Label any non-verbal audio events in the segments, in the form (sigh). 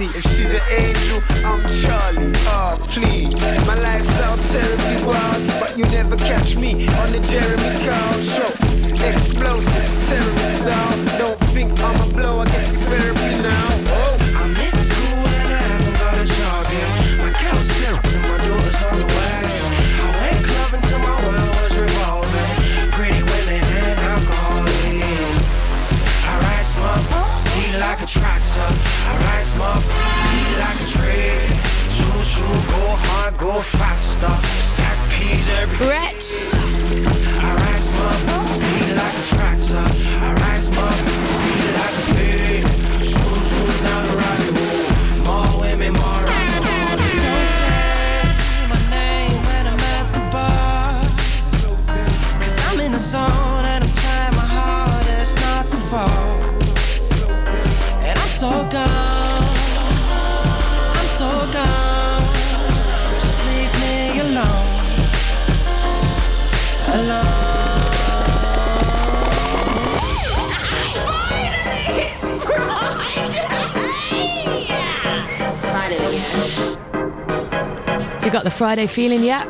seat. If she's an angel, Friday feeling yet?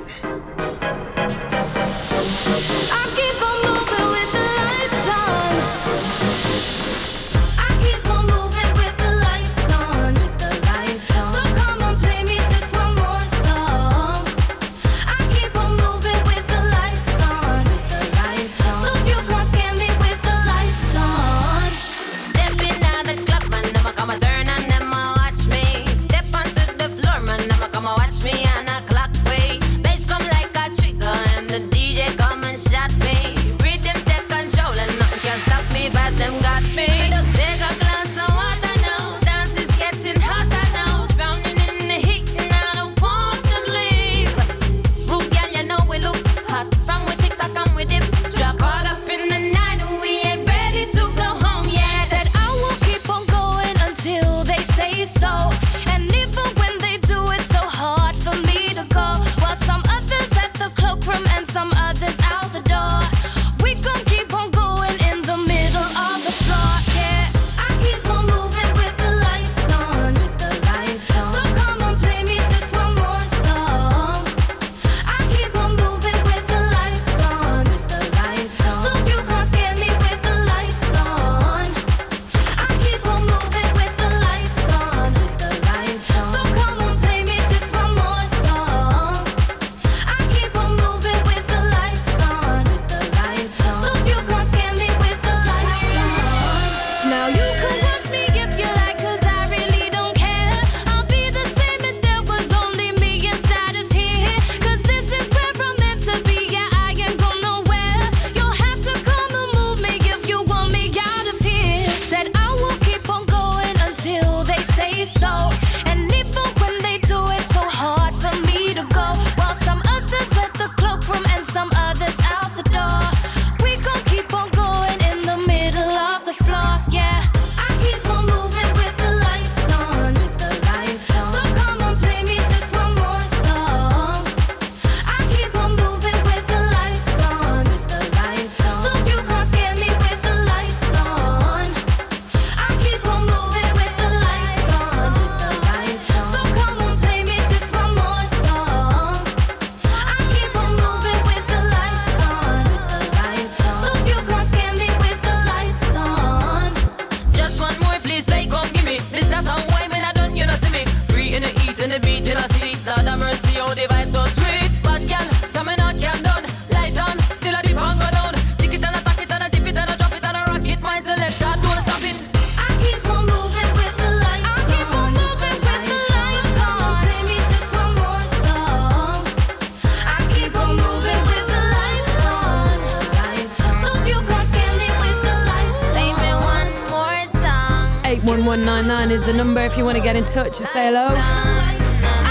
Is the number if you want to get in touch and say hello.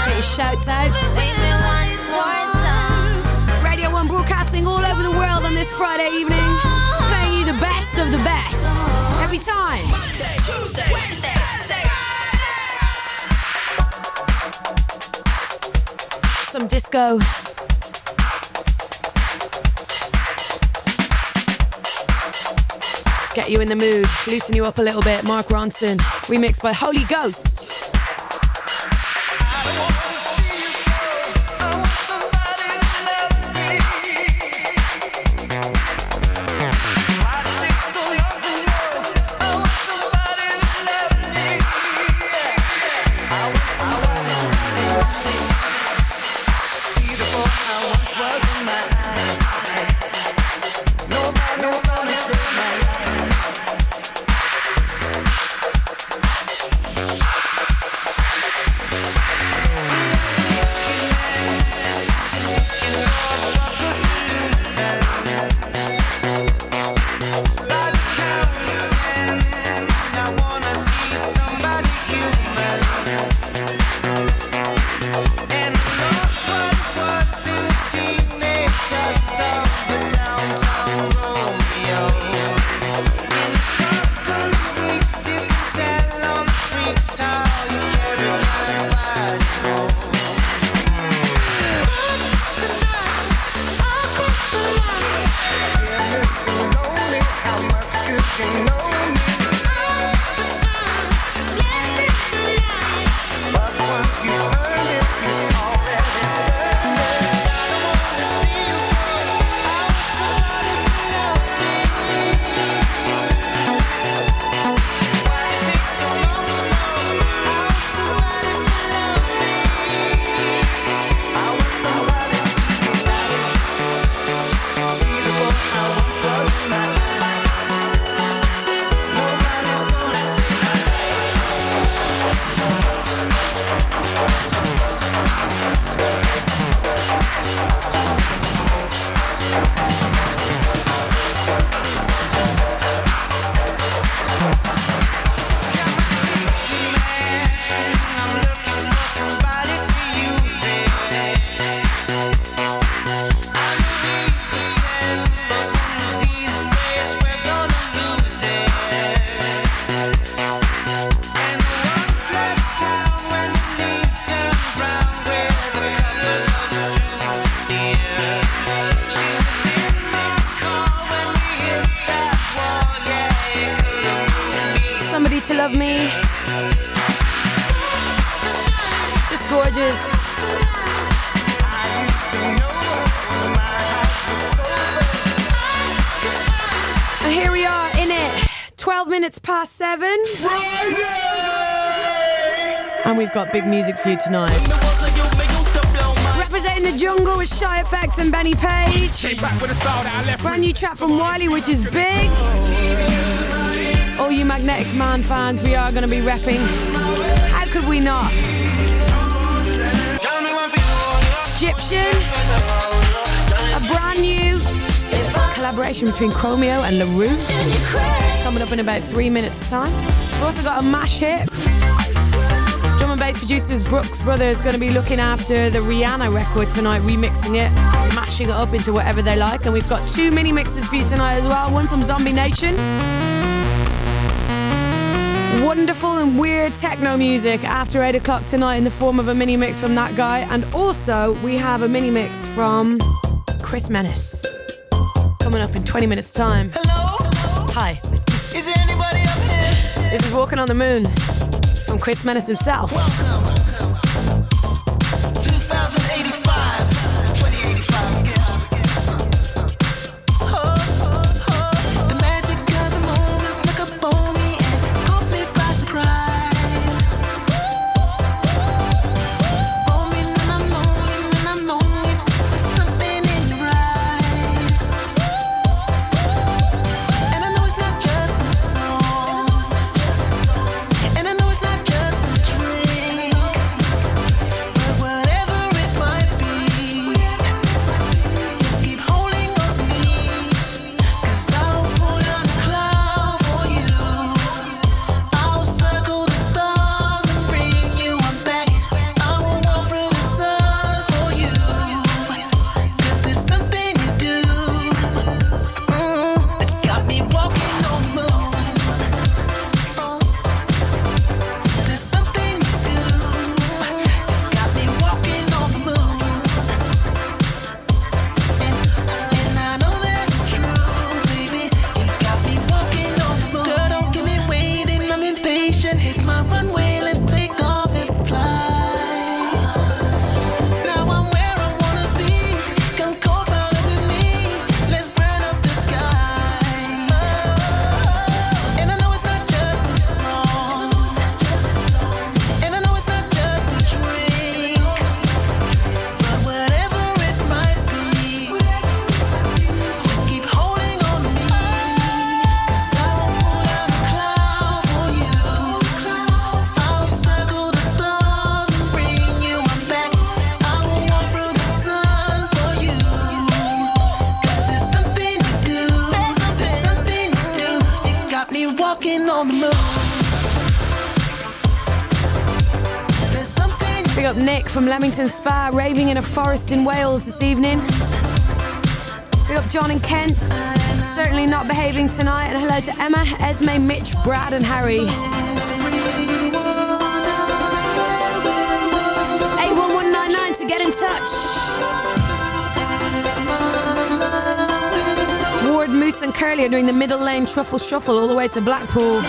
Get your shout outs. Radio 1 broadcasting all over the world on this Friday evening. Playing you the best of the best. Every time. Some disco. You in the mood, loosen you up a little bit. Mark Ronson, remixed by Holy Ghost. We've got big music for you tonight. Representing the jungle with Shy FX and Benny Page. Brand new track from Wiley, which is big. All you Magnetic Man fans, we are going to be repping. How could we not? Gyptian, a brand new collaboration between Chromeo and La Roux. Coming up in about three minutes' time. We've also got a mash hit. Producers Brookes Brothers is going to be looking after the Rihanna record tonight, remixing it, mashing it up into whatever they like. And we've got two mini mixes for you tonight as well. One from Zombie Nation. Wonderful and weird techno music after 8 o'clock tonight in the form of a mini mix from that guy. And also, we have a mini mix from Chris Menace coming up in 20 minutes' time. Hello? Hi, Is there anybody up here? this is Walking on the Moon Chris Menace himself. Welcome. Big up Nick from Leamington Spa, raving in a forest in Wales this evening. Big up John and Kent, certainly not behaving tonight. And hello to Emma, Esme, Mitch, Brad, and Harry. Moose, and Curly are doing the middle lane truffle shuffle all the way to Blackpool.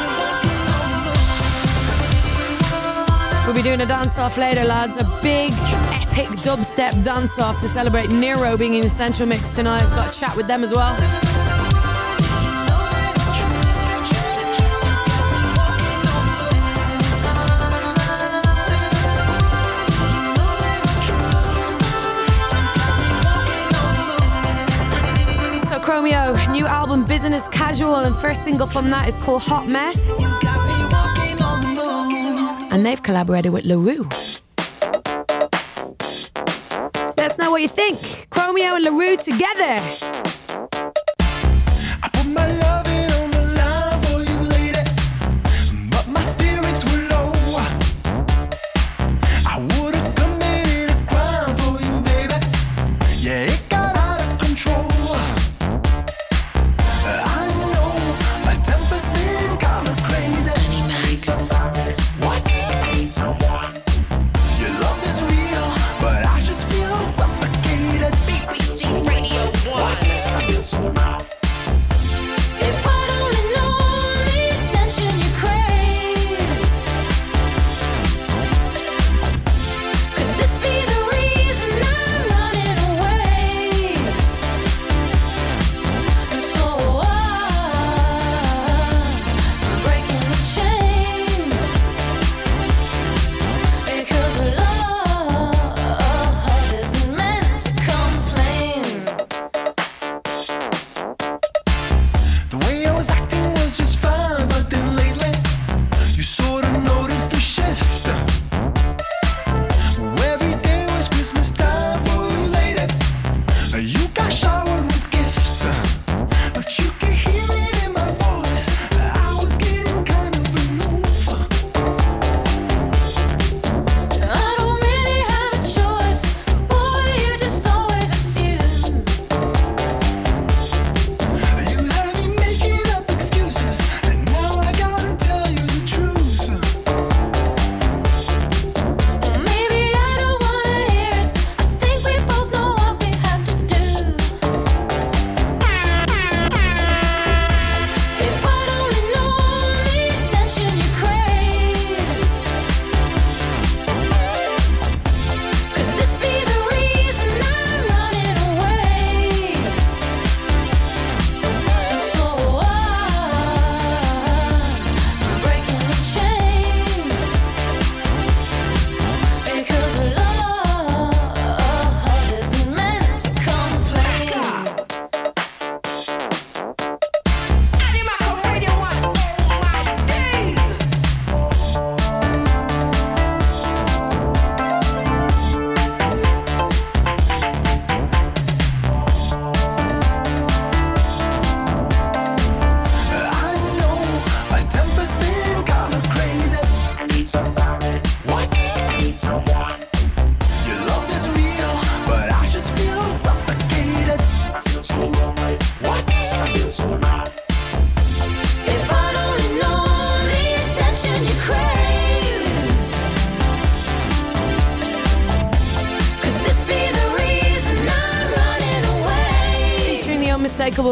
We'll be doing a dance off later, lads. A big, epic dubstep dance off to celebrate Nero being in the Essential Mix tonight. Got a chat with them as well. So, Chromeo, new album Business Casual, and first single from that is called Hot Mess. and they've collaborated with La Roux. Let us know what you think. Chromeo and La Roux together.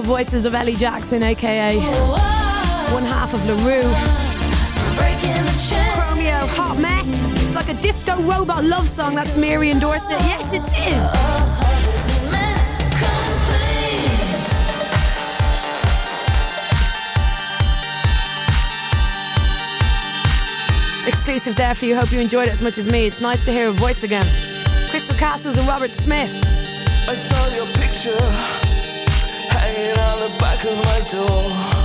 Voices of Ellie Jackson, aka one half of La Roux. Chromeo, Hot Mess. It's like a disco robot love song. That's Mary and Dorset. Yes, it is. Exclusive there for you. Hope you enjoyed it as much as me. It's nice to hear a voice again. Crystal Castles and Robert Smith. Back of my door.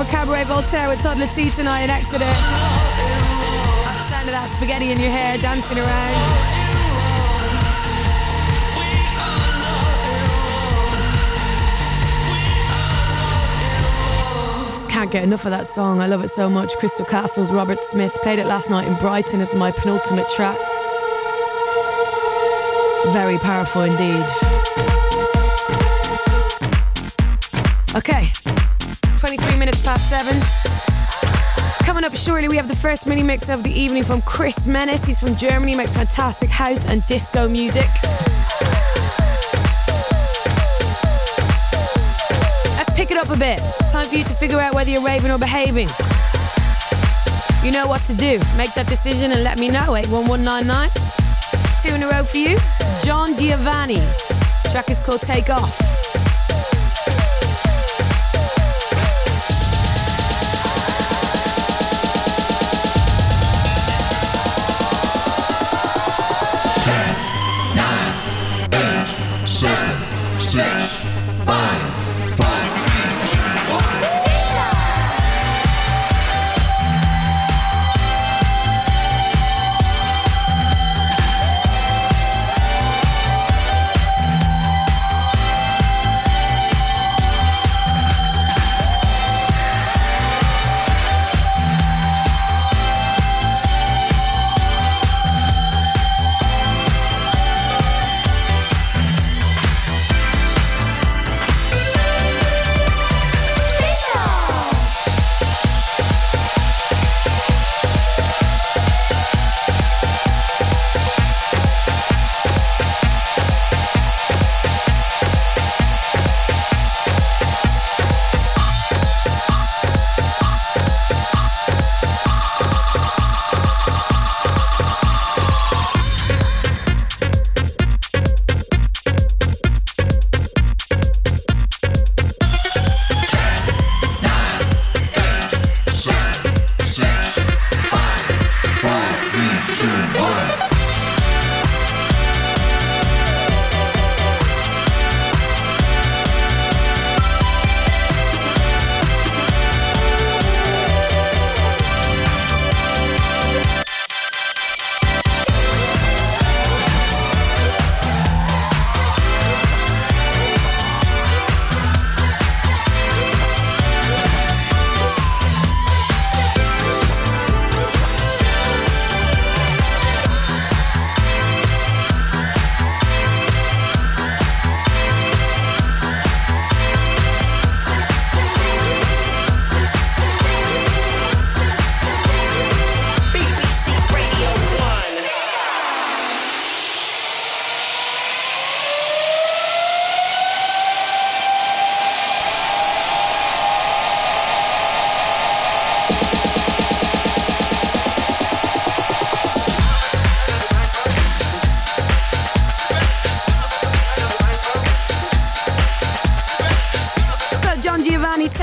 For Cabaret Voltaire with Toddla T tonight in Exeter. Of that spaghetti in your hair, dancing around. Can't get enough of that song. I love it so much. Crystal Castles, Robert Smith. Played it last night in Brighton as my penultimate track. Very powerful indeed. Seven. Coming up shortly, we have the first mini mix of the evening from Chris Menace. He's from Germany, makes fantastic house and disco music. Let's pick it up a bit. Time for you to figure out whether you're raving or behaving. You know what to do. Make that decision and let me know. 81199. Two in a row for you. John Giovanni. Track is called Take Off.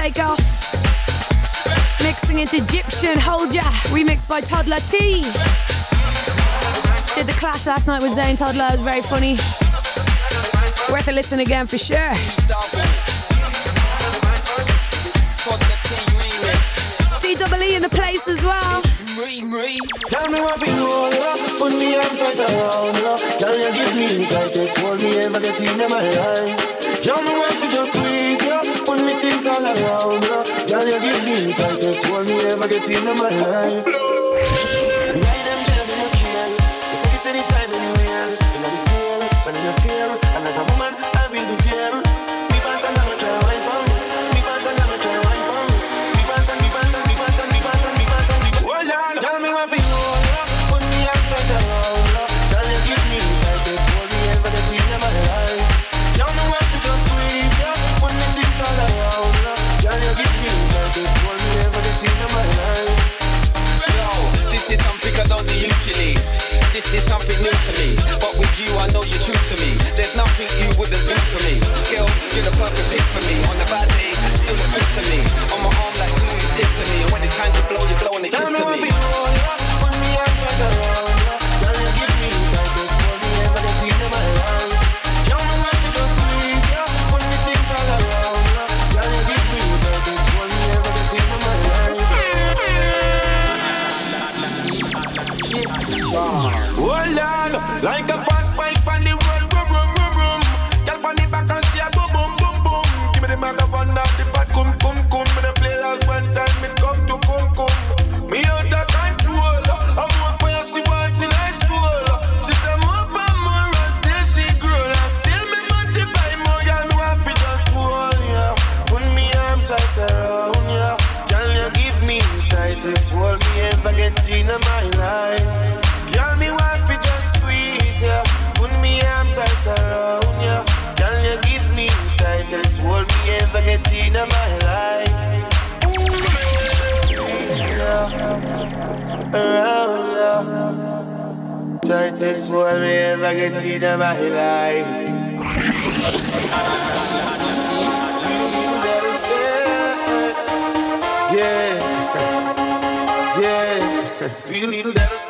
Take off. Mixing into Gyptian, Hold Ya, remixed by Toddla T. Did the clash last night with Zayn Toddler, it was very funny. Worth a listen again for sure. DWE in the place as well. Tell me what. Put me right around. Can you give me the tightest ever get in my life? Tell me what you just squeeze, yeah. Put me things all around you. Can you give me the tightest hold me ever get in my life? Ride them jam in your care. You take it anytime, anywhere. You know the scale, so me no fear. And as a woman, I will be there. I don't do usually. This is something new to me. But with you, I know you're true to me. There's nothing you wouldn't do for me. Girl, you're the perfect pick for me. On the bad day, still a fit to me. On my arm like glue, you stick to me. And when it's time to blow, you blow and it kiss to me. Like a Hold me ever get in my life. Yeah, yeah. Sweet little devil,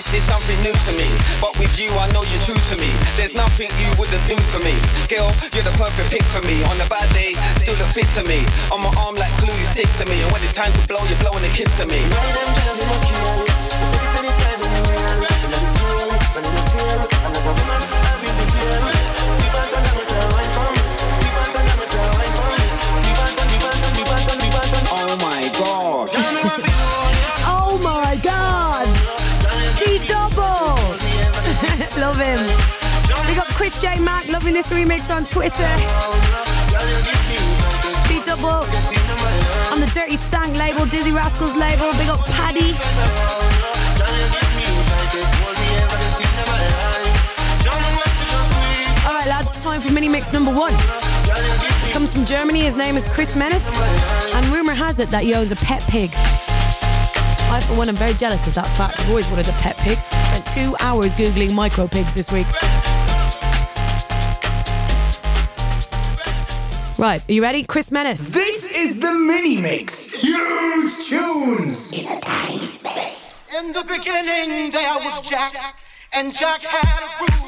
This is something new to me. But with you, I know you're true to me. There's nothing you wouldn't do for me. Girl, you're the perfect pick for me. On a bad day, still look fit to me. On my arm like glue, you stick to me. And when it's time to blow, you're blowing a kiss to me. Oh J Mack loving this remix on Twitter. D double on the Dirty Stank label, Dizzee Rascal's label. Big up Paddy. All right, lads, time for mini mix number one. Comes from Germany. His name is Chris Menace, and rumor has it that he owns a pet pig. I, for one, am very jealous of that fact. I've always wanted a pet pig. Spent two hours googling micro pigs this week. Right, are you ready? Chris Menace. This is the mini mix. Huge tunes. In a time space. In the beginning, there was Jack, and Jack had a groove,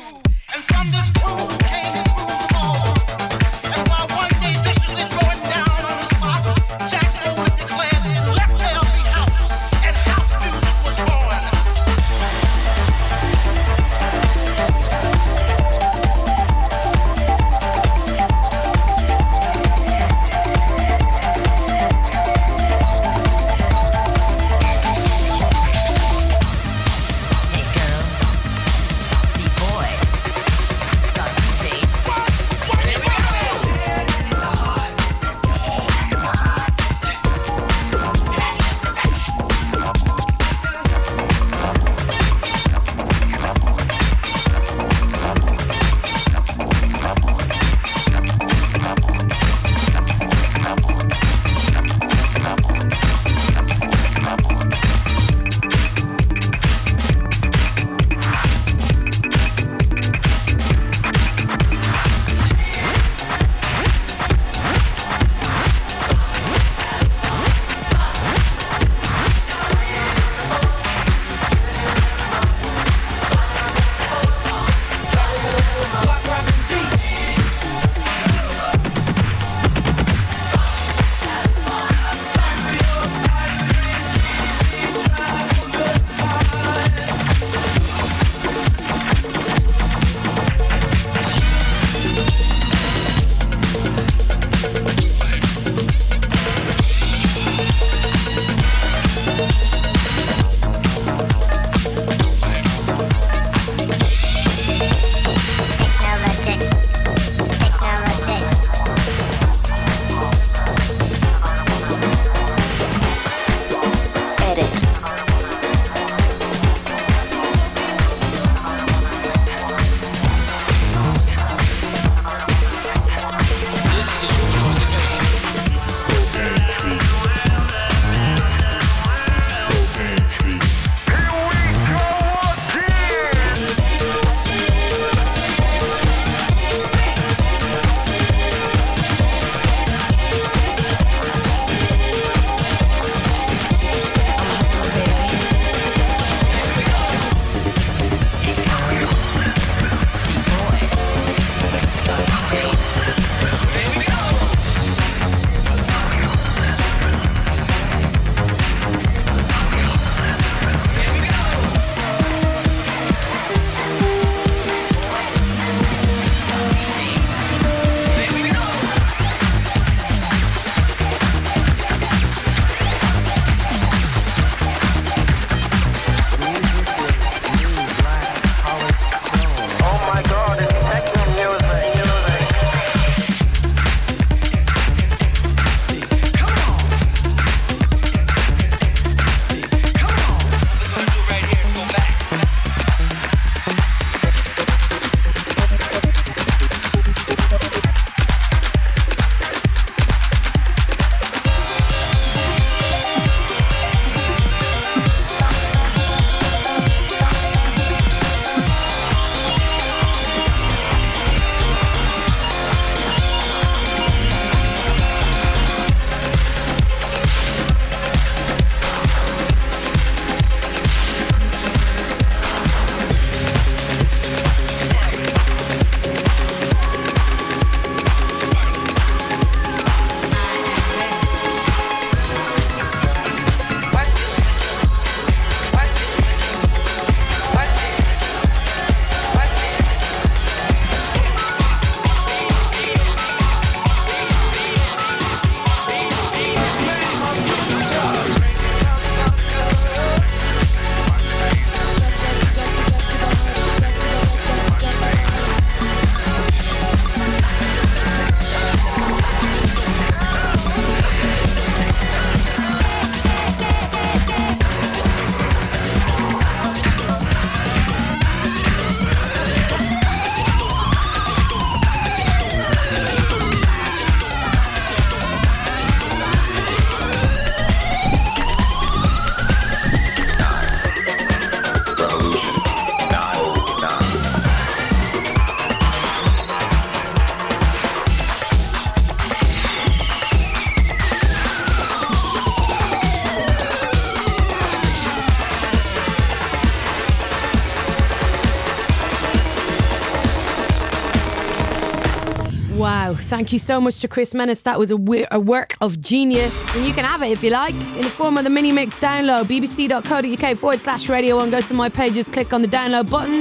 thank you so much to Chris Menace. That was a, wi- a work of genius. And you can have it if you like in the form of the mini mix download. bbc.co.uk forward slash radio one. Go to my pages, click on the download button.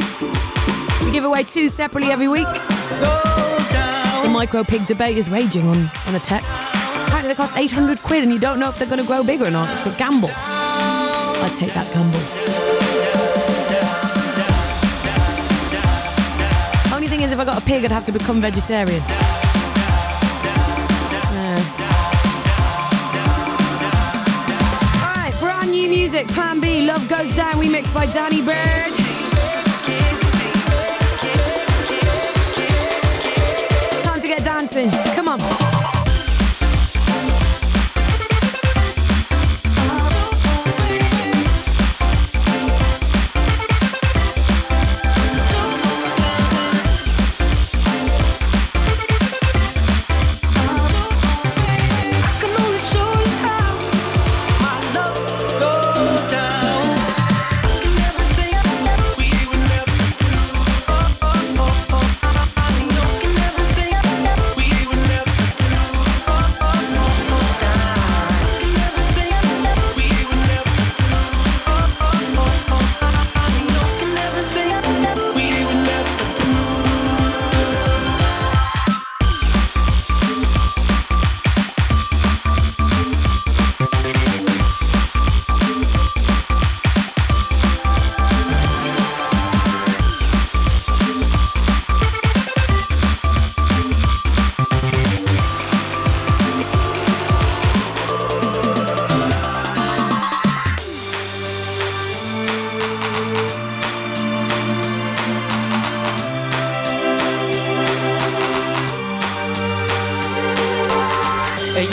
We give away two separately every week. The micro pig debate is raging on, on a text. Apparently, they cost 800 quid and you don't know if they're going to grow big or not. It's a gamble. I'd take that gamble. Only thing is, if I got a pig, I'd have to become vegetarian. Goes Down, remixed by Danny Bird. Time to get dancing. Come on.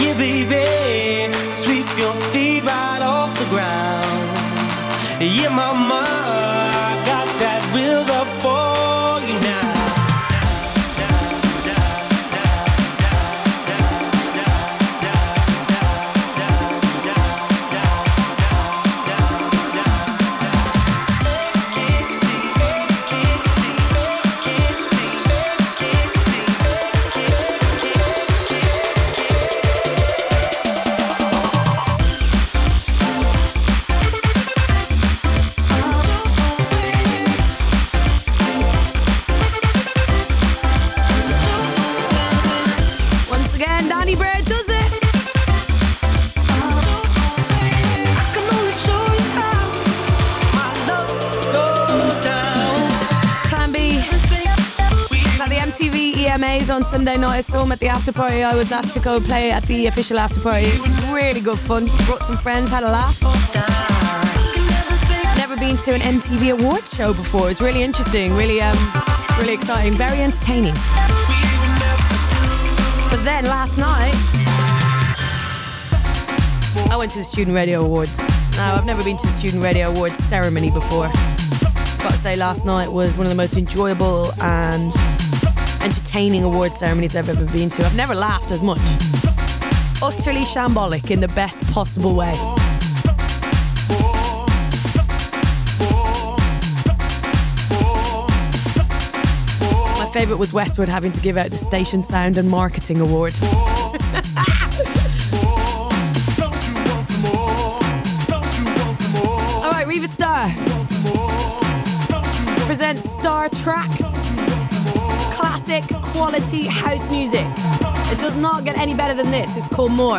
Yeah, baby, sweep your feet right off the ground. Yeah, mama, Sunday night. I saw him at the after party. I was asked to go play at the official after party. It was really good fun. Brought some friends, had a laugh. Never been to an MTV awards show before. It's really interesting, really, um, really exciting, very entertaining. But then last night, I went to the Student Radio Awards. Now, I've never been to the Student Radio Awards ceremony before. Got to say, last night was one of the most enjoyable and entertaining award ceremonies I've ever been to. I've never laughed as much. Utterly shambolic in the best possible way. My favourite was Westwood having to give out the Station Sound and Marketing Award. (laughs) All right, Riva Starr presents Star. Classic quality house music. It does not get any better than this. It's called More.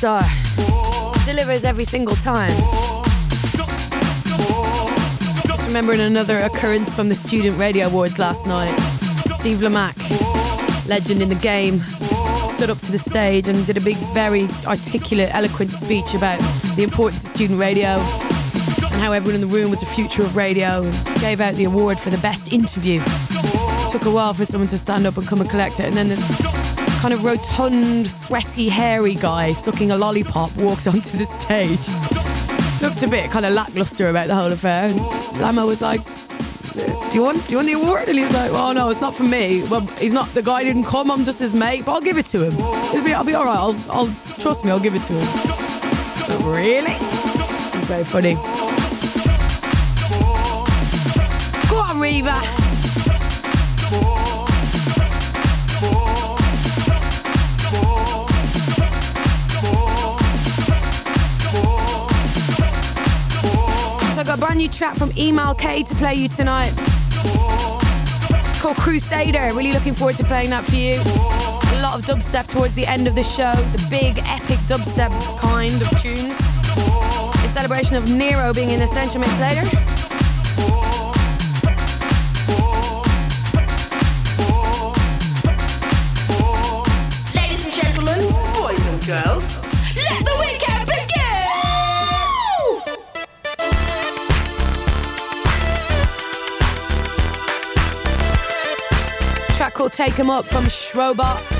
Star. Delivers every single time. Just remembering another occurrence from the Student Radio Awards last night. Steve Lamacq, legend in the game, stood up to the stage and did a big, very articulate, eloquent speech about the importance of student radio and how everyone in the room was the future of radio. And gave out the award for the best interview. Took a while for someone to stand up and come and collect it, and then this kind of rotund, sweaty, hairy guy sucking a lollipop walked onto the stage. Looked a bit kind of lackluster about the whole affair. And Lamo was like, do you want do you want the award? And he was like, oh no, it's not for me. Well, he's not the guy didn't come. I'm just his mate, but I'll give it to him. It'll be, I'll be all right. I'll, I'll trust me. I'll give it to him. Really? It's very funny. Go on, Riva. Brand new track from Emalkay to play you tonight. It's called Crusader. Really looking forward to playing that for you. A lot of dubstep towards the end of the show. The big epic dubstep kind of tunes. In celebration of Nero being in the Essential Mix later. Take 'em Up from Shrobot.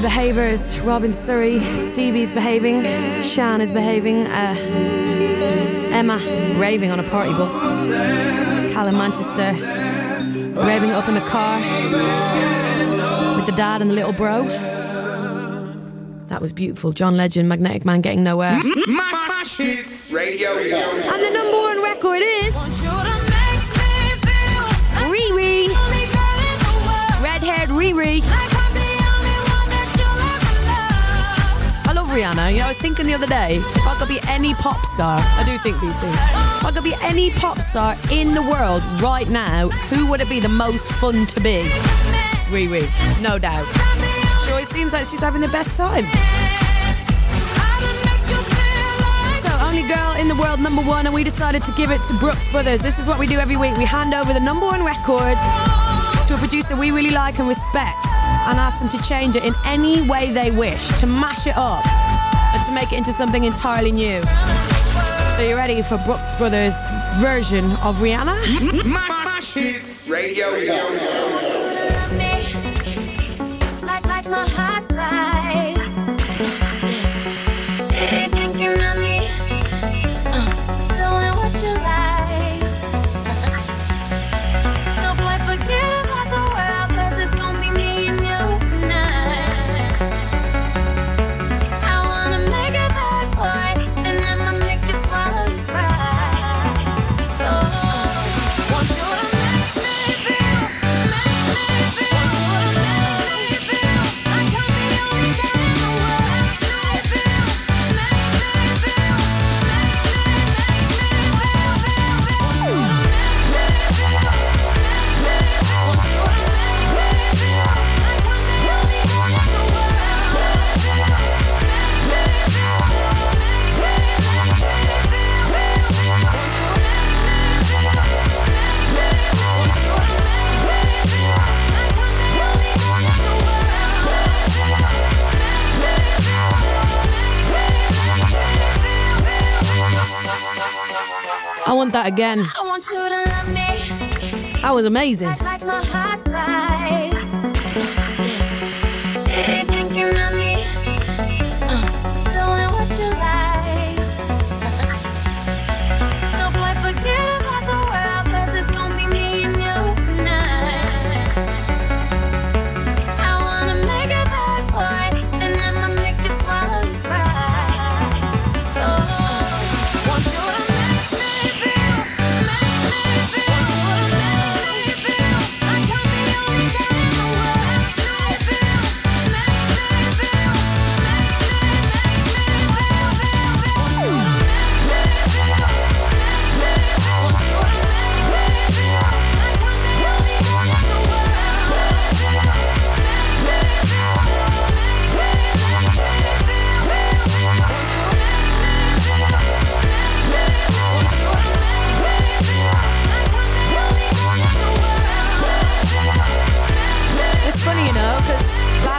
The mis- all the behaviours. Robin Surrey, Stevie's behaving, Shan is behaving, uh, Emma raving on a party bus, Callum Manchester raving up in the car with the dad and the little bro. That was beautiful. John Legend, Magnetic Man getting nowhere. Radio And the number one record is Riri. Red haired Riri. Rihanna. You know, I was thinking the other day, if I could be any pop star, I do think these things. If I could be any pop star in the world right now, who would it be the most fun to be? Riri, no doubt. She always seems like she's having the best time. girl in the world number one and we decided to give it to Brookes Brothers this is what we do every week we hand over the number one record to a producer we really like and respect and ask them to change it in any way they wish to mash it up to make it into something entirely new. So you ready for Brookes Brothers' version of Rihanna? My, my, my shit. Radio. Radio. again. That was amazing.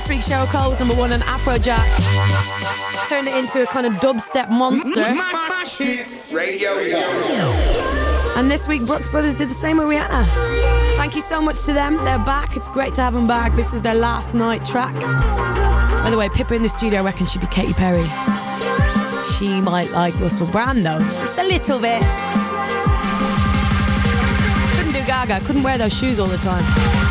Last week, Cheryl Cole was number one on Afrojack. Turned it into a kind of dubstep monster. (laughs) Radio And this week, Brookes Brothers did the same with Rihanna. Thank you so much to them. They're back. It's great to have them back. This is their last night track. By the way, Pippa in the studio I reckon she'd be Katy Perry. She might like Russell Brand though, just a little bit. Couldn't do Gaga. Couldn't wear those shoes all the time.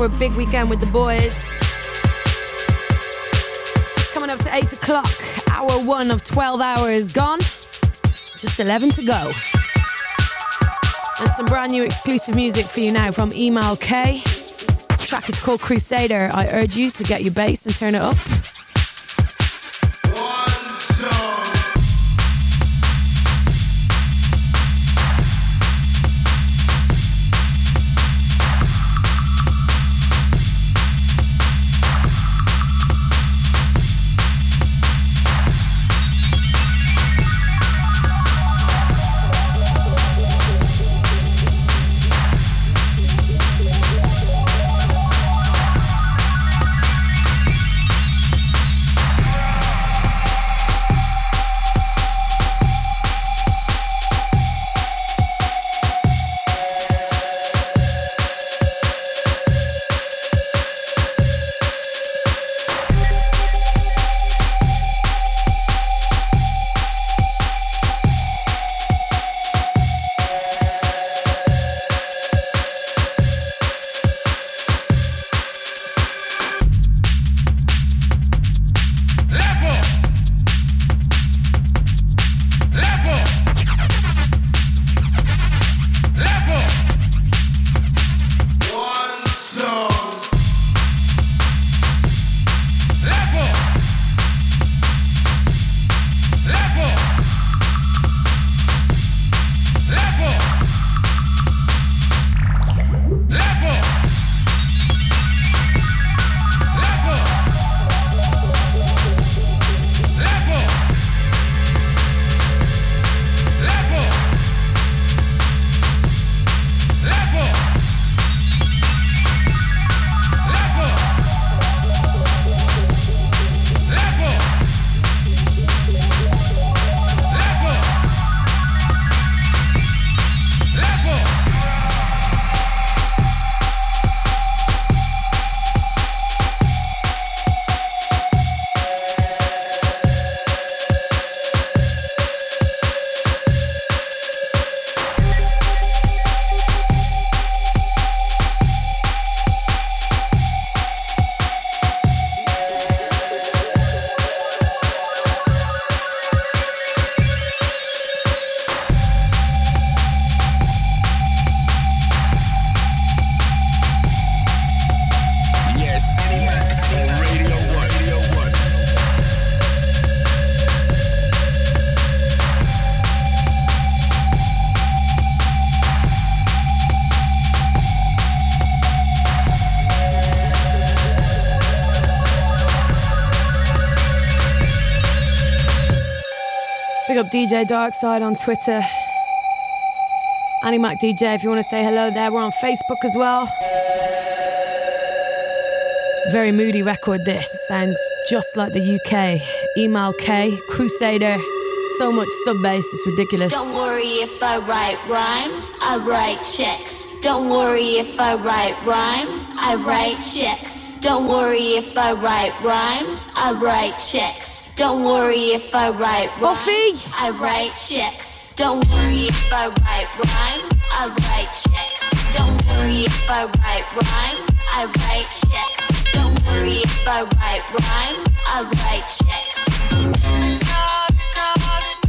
For a big weekend with the boys. Just coming up to 8 o'clock. Hour one of 12 hours gone. Just 11 to go. And some brand new exclusive music for you now from Emalkay. This track is called Crusader. I urge you to get your bass and turn it up. DJ Darkside on Twitter. Annie Mac DJ, if you want to say hello there, we're on Facebook as well. Very moody record, this. Sounds just like the UK. Emalkay, Crusader. So much sub bass, it's ridiculous. Don't worry if I write rhymes, I write checks. Don't worry if I write rhymes, I write checks. Don't worry if I write rhymes, I write checks. Don't worry if I write rhymes, I write checks. Don't worry if I write rhymes, I write checks. Don't worry if I write rhymes, I write checks. Don't worry if I write rhymes, I write checks.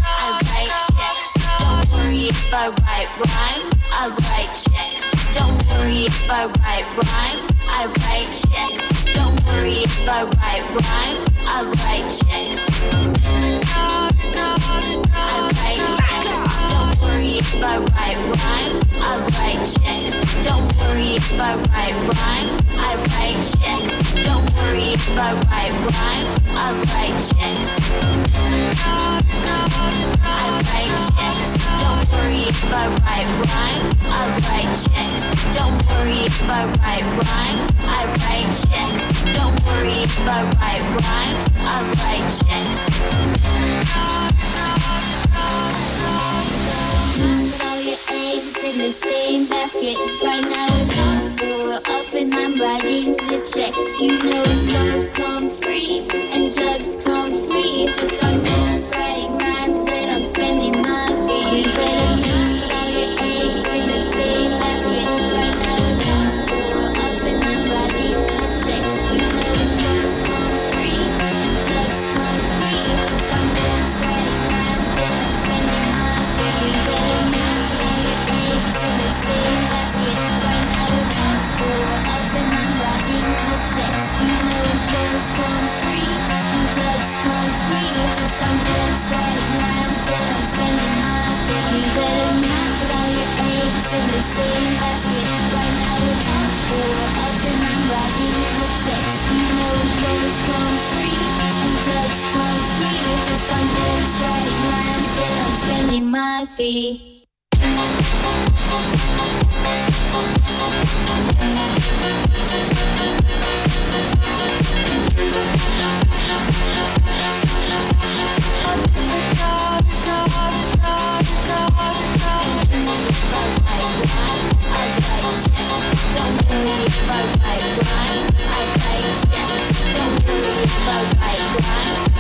I write checks. Don't worry if I write rhymes. I write checks. Don't worry if I write rhymes. I write checks. Don't worry if I write rhymes. I write checks. I write checks. Don't worry if I write rhymes. I write checks. Don't worry if I write rhymes. I write checks. Don't worry if I write rhymes. I write checks. I write checks. Don't worry if I write rhymes. I write checks. Don't worry if I write rhymes, I write checks. Don't worry if I write rhymes, I write checks. In the same basket. Right now it's on four up and I'm writing the checks. You know flows come free and jugs come free. Just some girls writing eggs in the same Just some girls writing rhymes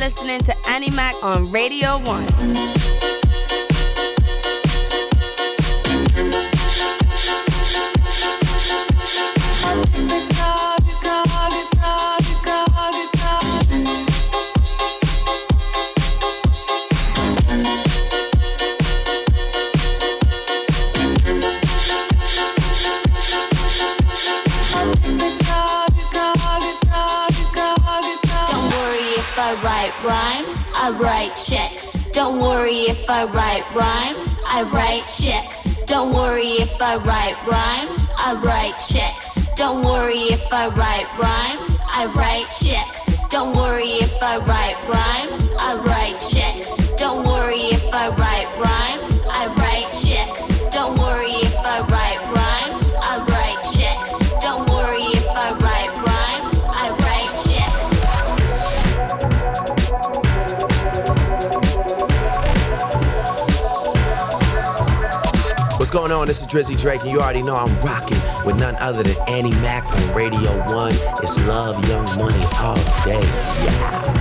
listening to Annie Mac on Radio 1. Don't worry if I write rhymes, I write checks. Don't worry if I write rhymes, I write checks. Don't worry if I write rhymes, I write checks. Don't worry if I write rhymes, What's going on? This is Drizzy Drake, and you already know I'm rocking with none other than Annie Mac on Radio 1. It's Love Young Money all day. Yeah.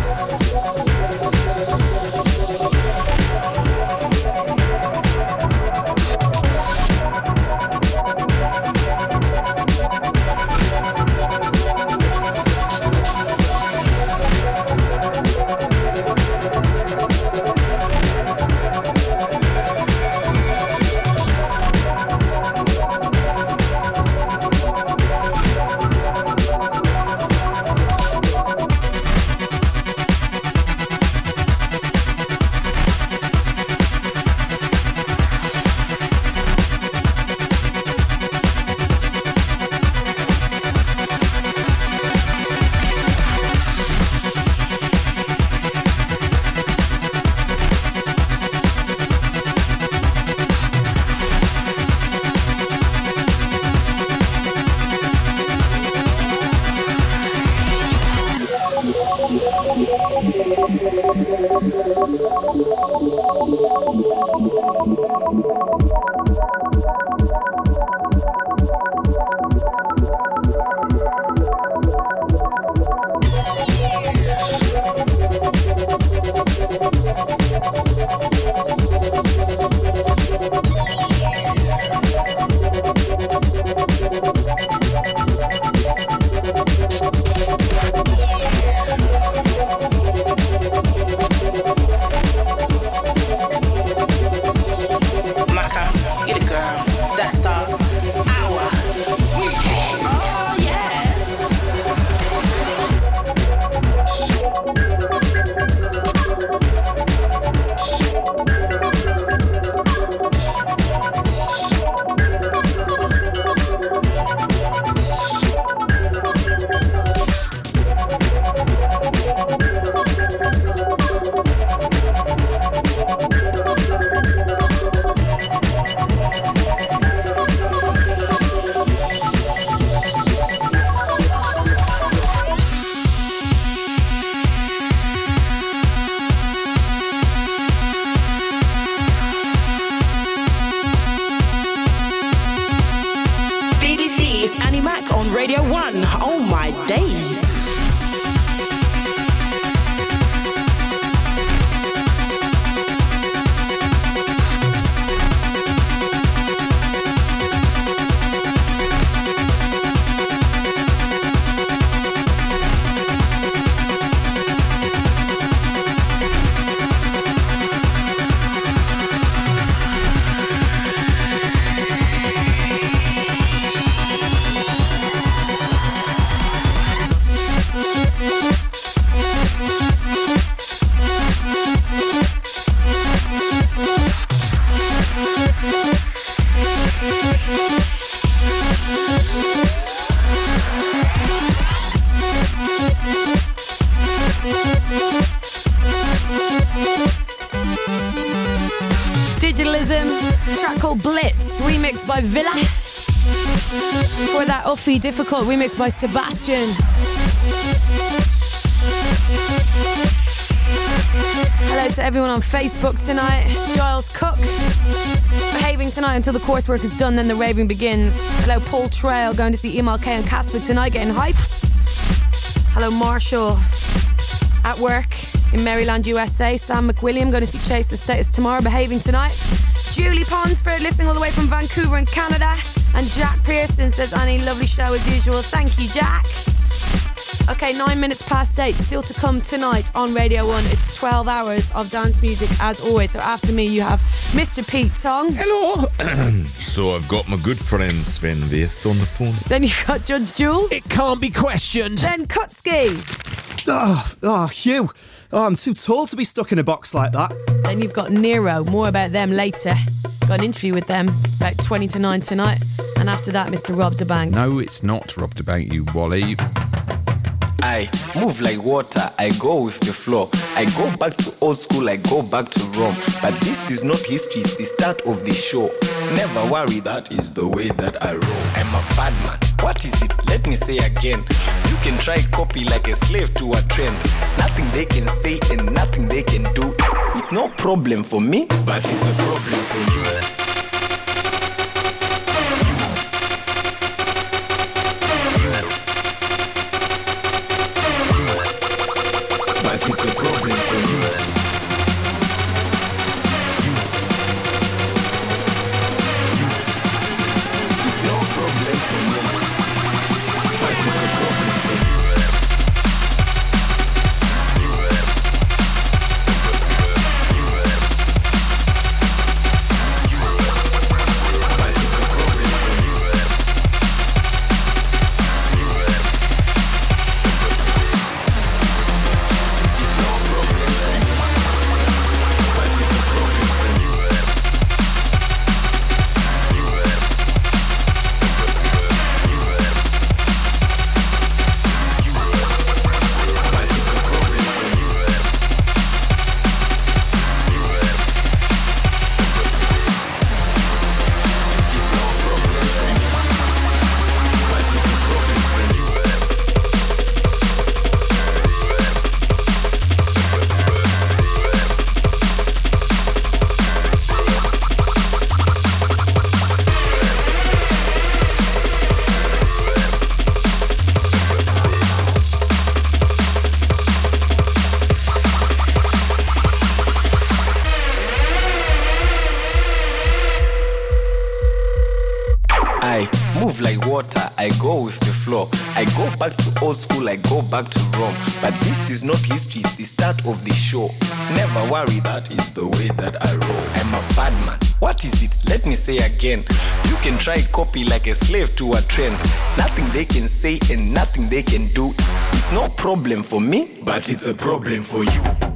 Difficult, remixed by Sebastian. Hello to everyone on Facebook tonight. Giles Cook, behaving tonight until the coursework is done, then the raving begins. Hello, Paul Trail, going to see Emalkay and Caspa tonight, getting hyped. Hello, Marshall, at work in Maryland, USA. Sam McWilliam going to see Chase and Status tomorrow, behaving tonight. Julie Ponsford listening all the way from Vancouver in Canada. And Jack Pearson says, Annie, lovely show as usual. Thank you, Jack. Okay, nine minutes past eight, still to come tonight on Radio 1. It's 12 hours of dance music as always. So after me, you have Mr. Pete Tong. Hello. (clears throat) so I've got my good friend Sven Väth on the phone. Then you've got Judge Jules. It can't be questioned. Then Kutski. Oh, ah, oh, ah, Hugh. Oh, I'm too tall to be stuck in a box like that. Then you've got Nero. More about them later. Got an interview with them about 20 to 9 tonight. And after that, Mr. Rob da Bank. No, it's not Rob da Bank, you Wally. I move like water, I go with the flow. I go back to old school, I go back to Rome. But this is not history, it's the start of the show. Never worry, that is the way that I roll. I'm a bad man. What is it? Let me say again. You can try copy like a slave to a trend. Nothing they can say and nothing they can do. It's no problem for me, but it's a problem for you. Try copy like a slave to a trend. Nothing they can say and nothing they can do. It's no problem for me, but it's a problem for you.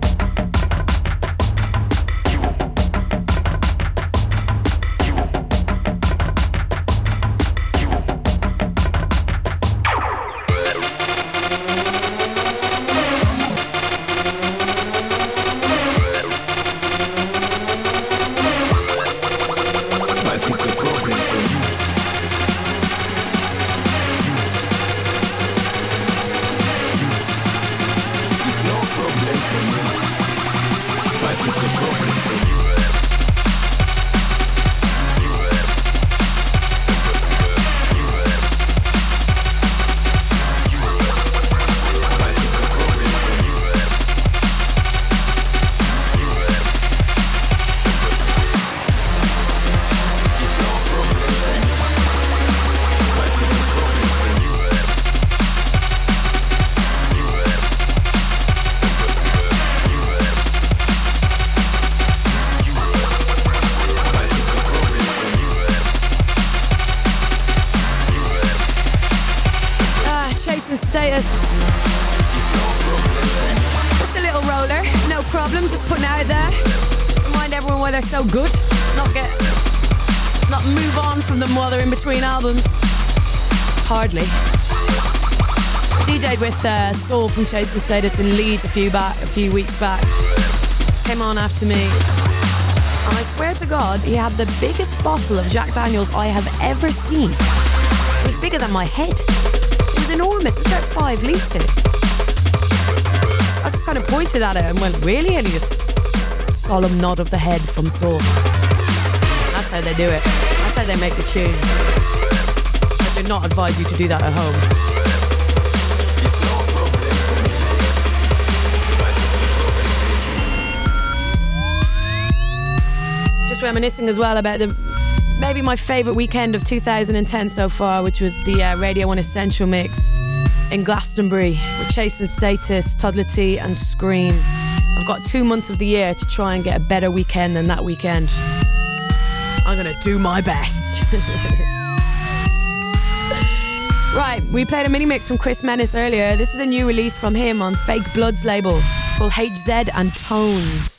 From Chase and Status in Leeds a few back, a few weeks back. Came on after me. And I swear to God, he had the biggest bottle of Jack Daniels I have ever seen. It was bigger than my head. It was enormous. It was about five litres. I just kind of pointed at it and went, really? And he just solemn nod of the head from Saul. That's how they do it. That's how they make the tunes. I do not advise you to do that at home. Reminiscing as well about the maybe my favorite weekend of 2010 so far, which was the uh, Radio 1 Essential Mix in Glastonbury with Chase and Status, Toddla T, and Skream. I've got two months of the year to try and get a better weekend than that weekend. I'm gonna do my best. (laughs) right, we played a mini mix from Kris Menace earlier. This is a new release from him on Fake Bloods label. It's called HZ and Tones.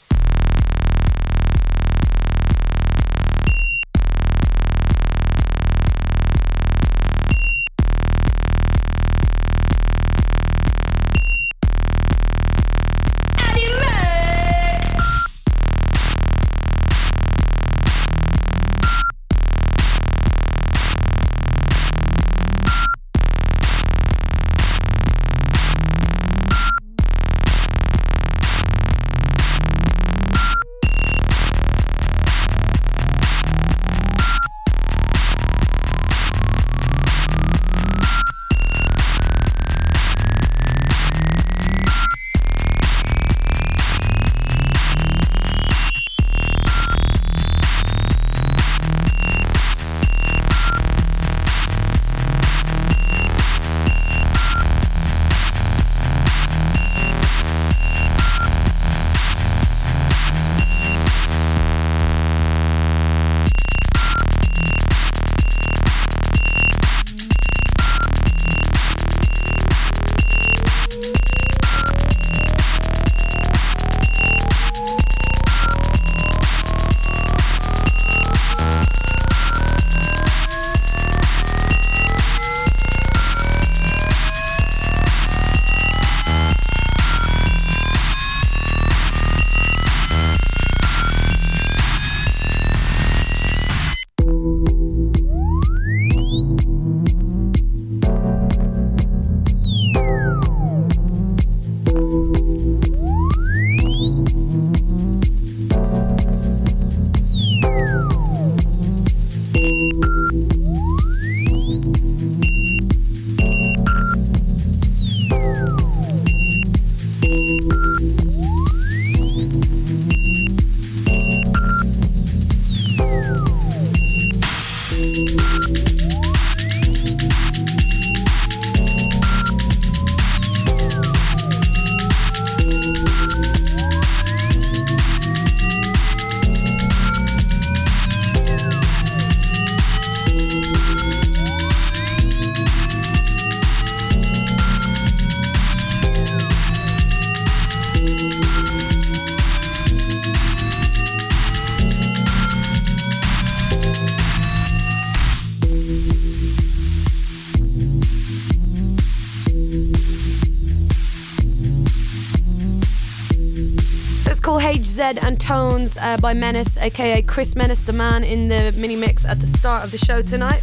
HZ and Tones uh, by Menace, aka Kris Menace, the man in the mini mix at the start of the show tonight.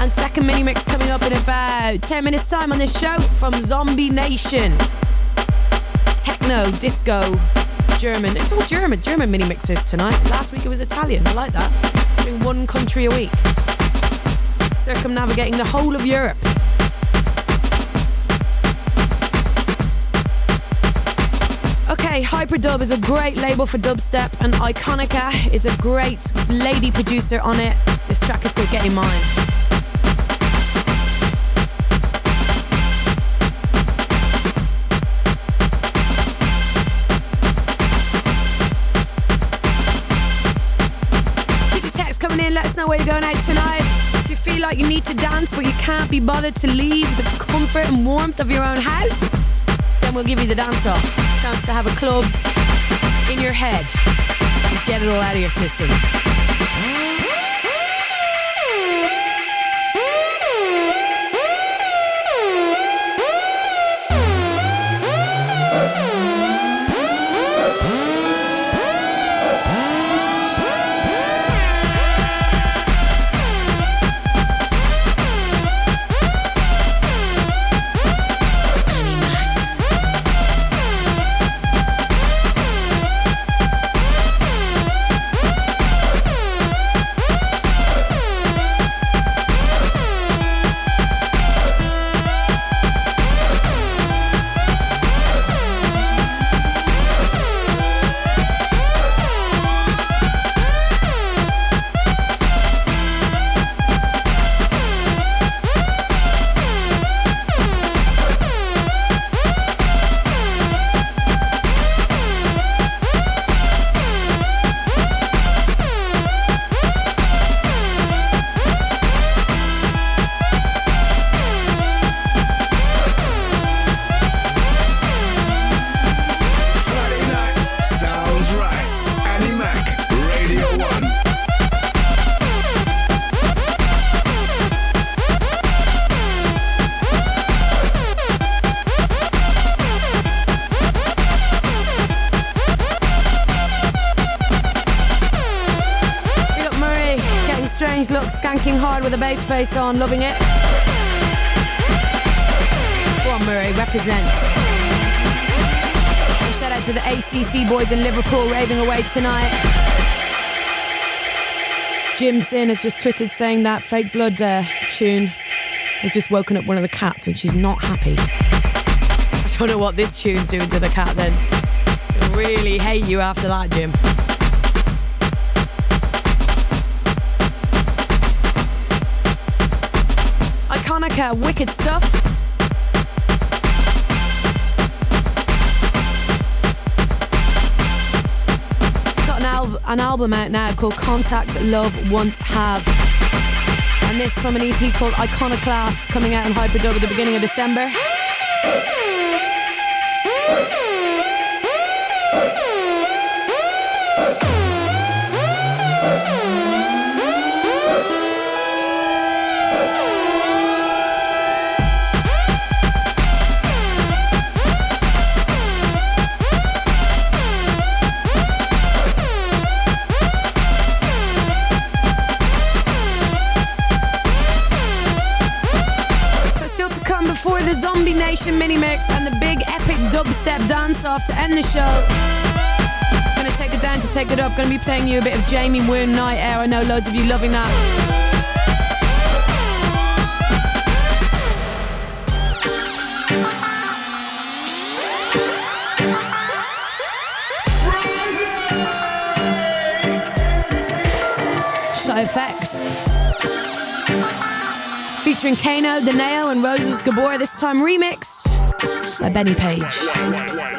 And second mini mix coming up in about 10 minutes' time on this show from Zombie Nation. Techno, disco, German. It's all German, German mini mixes tonight. Last week it was Italian. I like that. It's doing one country a week. Circumnavigating the whole of Europe. Okay, Hyperdub is a great label for dubstep, and Ikonika is a great lady producer on it. This track is called Getting Mine. Keep your text coming in, let us know where you're going out tonight. If you feel like you need to dance, but you can't be bothered to leave the comfort and warmth of your own house? Then we'll give you the dance off. Chance to have a club in your head. Get it all out of your system. With a bass face on, loving it. Go Murray, represent. And shout out to the ACC boys in Liverpool raving away tonight. Jim Sin has just tweeted saying that Fake Blood uh, tune has just woken up one of the cats and she's not happy. I don't know what this tune's doing to the cat then. Really hate you after that, Jim. Ikonika, wicked stuff. It's got an, al- an album out now called Contact Love Want Have. And this from an EP called Iconoclast coming out on Hyperdub at the beginning of December. Mini mix and the big epic dubstep dance off to end the show. Gonna take it down to take it up. Gonna be playing you a bit of Jamie Woon Night Air. I know loads of you loving that. Effects. Featuring Kano, Deneo, and Roses Gabor, this time remixed by Benny Page.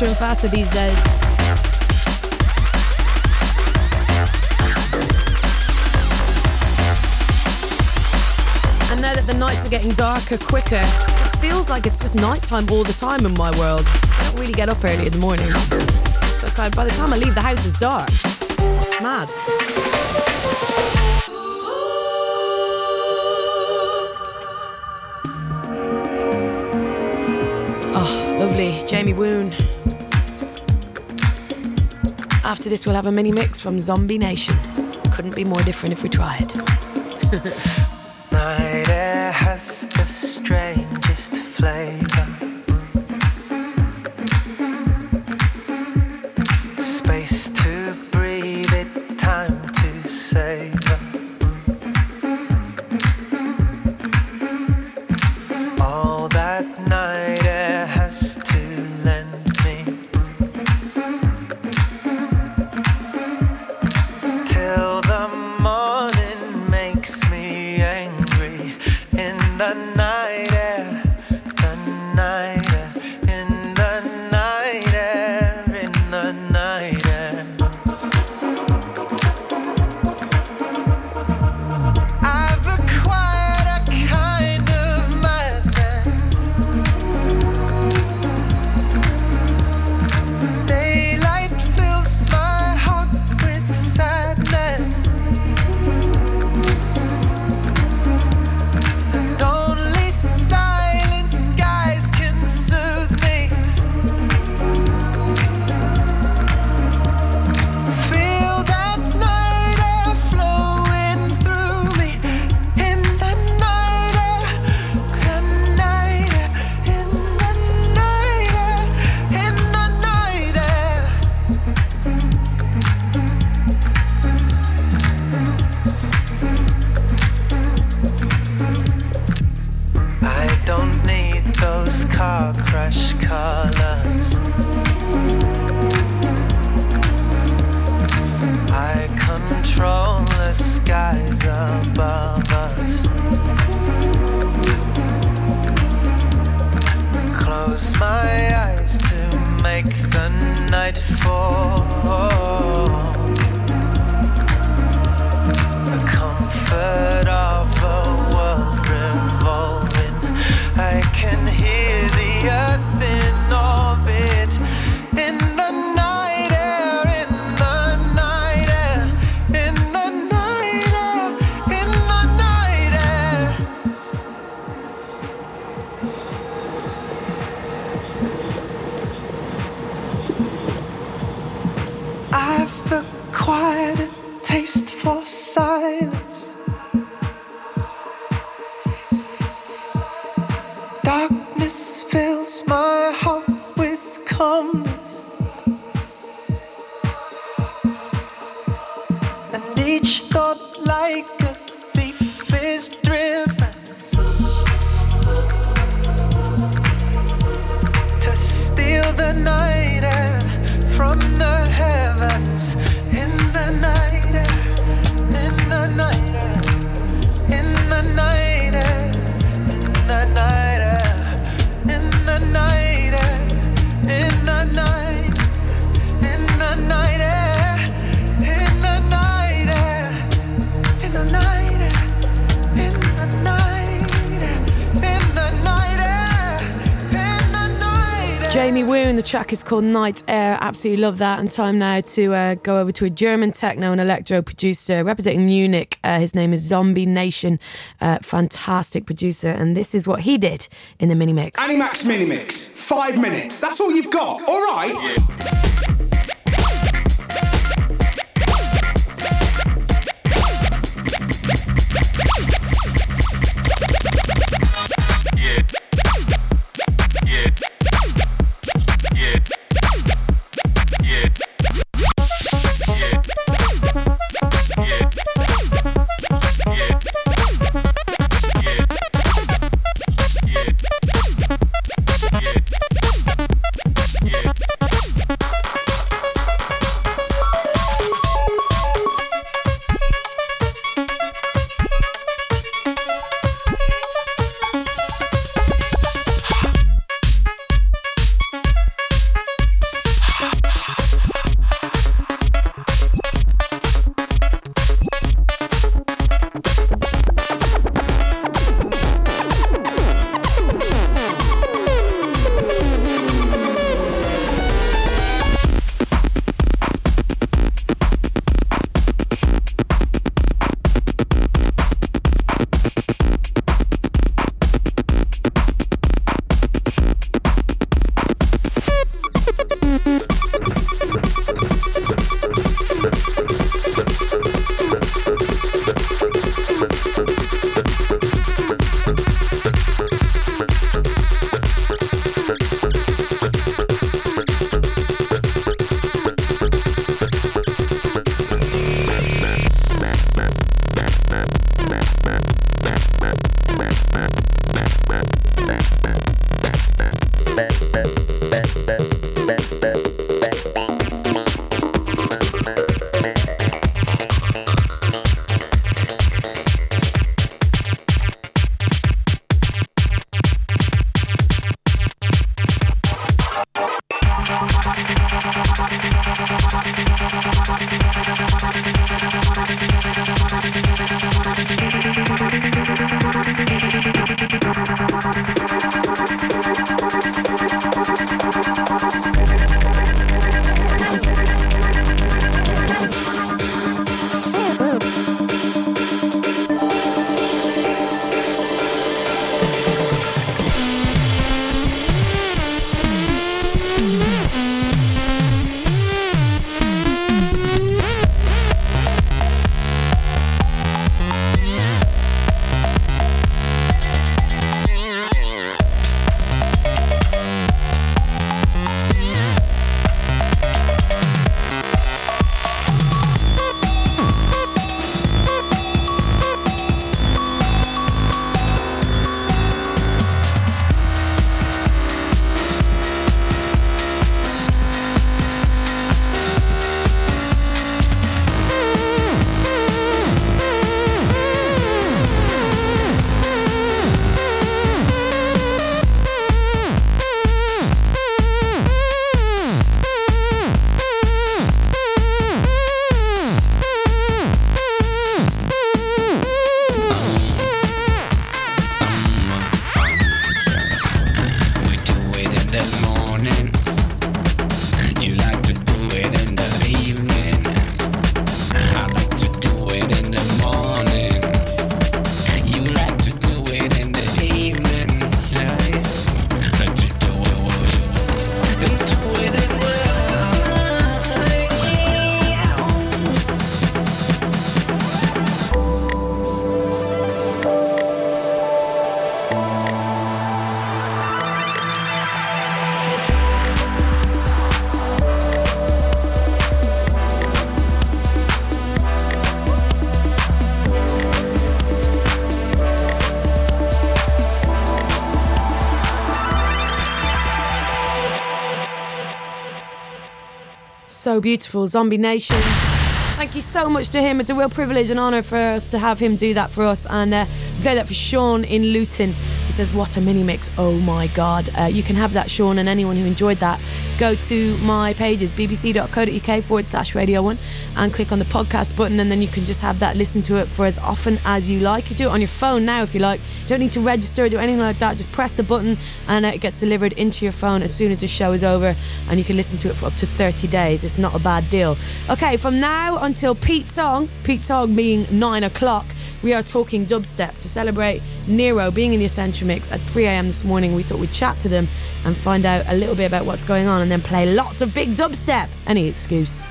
faster and faster these days. And now that the nights are getting darker quicker, it feels like it's just nighttime all the time in my world. I don't really get up early in the morning. So by the time I leave, the house is dark. Mad. After this, we'll have a mini mix from Zombie Nation. Couldn't be more different if we tried. (laughs) track is called Night Air. Absolutely love that. And time now to uh, go over to a German techno and electro producer representing Munich. Uh, his name is Zombie Nation. Uh, fantastic producer. And this is what he did in the mini mix. Annie Mac's mini mix. Five minutes. That's all you've got. All right. Yeah. Beautiful. Zombie Nation. Thank you so much to him. It's a real privilege and honour for us to have him do that for us. And uh, play that for Sean in Luton. He says, What a mini mix. Oh my God. Uh, you can have that, Sean, and anyone who enjoyed that. Go to my pages, bbc.co.uk forward slash radio one, and click on the podcast button. And then you can just have that, listen to it for as often as you like. You do it on your phone now if you like. You don't need to register or do anything like that. Just press the button and it gets delivered into your phone as soon as the show is over. And you can listen to it for up to 30 days. It's not a bad deal. Okay, from now until Pete Tong, Pete Tong being nine o'clock, we are talking dubstep to celebrate Nero being in the Essential Mix at 3 a.m. this morning. We thought we'd chat to them and find out a little bit about what's going on and then play lots of big dubstep. Any excuse.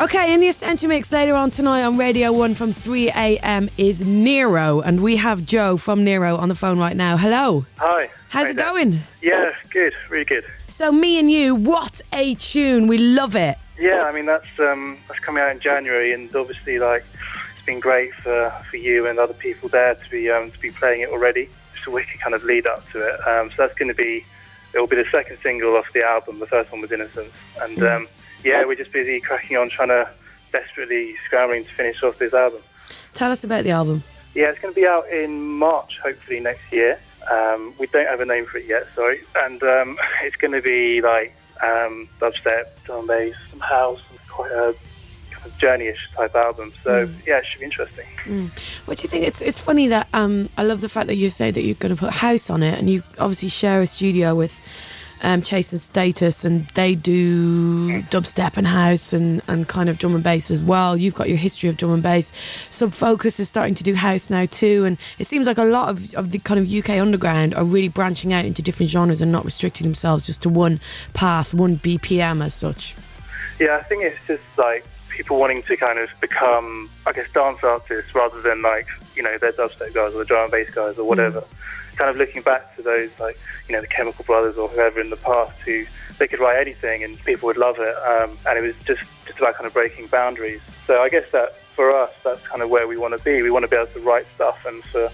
Okay, in the Essential Mix later on tonight on Radio 1 from 3 a.m. is Nero, and we have Joe from Nero on the phone right now. Hello. Hi. How's How it going? Yeah, good, really good. So, me and you, what a tune. We love it. Yeah, I mean that's um, that's coming out in January, and obviously like it's been great for, for you and other people there to be um, to be playing it already. Just a wicked kind of lead up to it. Um, so that's going to be it will be the second single off the album. The first one was Innocence, and um, yeah, we're just busy cracking on, trying to desperately scrambling to finish off this album. Tell us about the album. Yeah, it's going to be out in March, hopefully next year. Um, we don't have a name for it yet, sorry. And um, (laughs) it's going to be like um, dubstep, drum bass, some house, and quite a kind of journey-ish type album. So yeah, it should be interesting. Mm. What do you think? It's it's funny that um, I love the fact that you say that you're going to put house on it, and you obviously share a studio with um, Chase and Status, and they do dubstep and house and, and kind of drum and bass as well. You've got your history of drum and bass. Sub Focus is starting to do house now too, and it seems like a lot of, of the kind of UK underground are really branching out into different genres and not restricting themselves just to one path, one BPM as such. Yeah, I think it's just like people wanting to kind of become, I guess, dance artists rather than like, you know, they're dubstep guys or the drum and bass guys or whatever. Kind of looking back to those, like, you know, the Chemical Brothers or whoever in the past who they could write anything and people would love it. Um, and it was just, just about kind of breaking boundaries. So I guess that for us, that's kind of where we want to be. We want to be able to write stuff and for,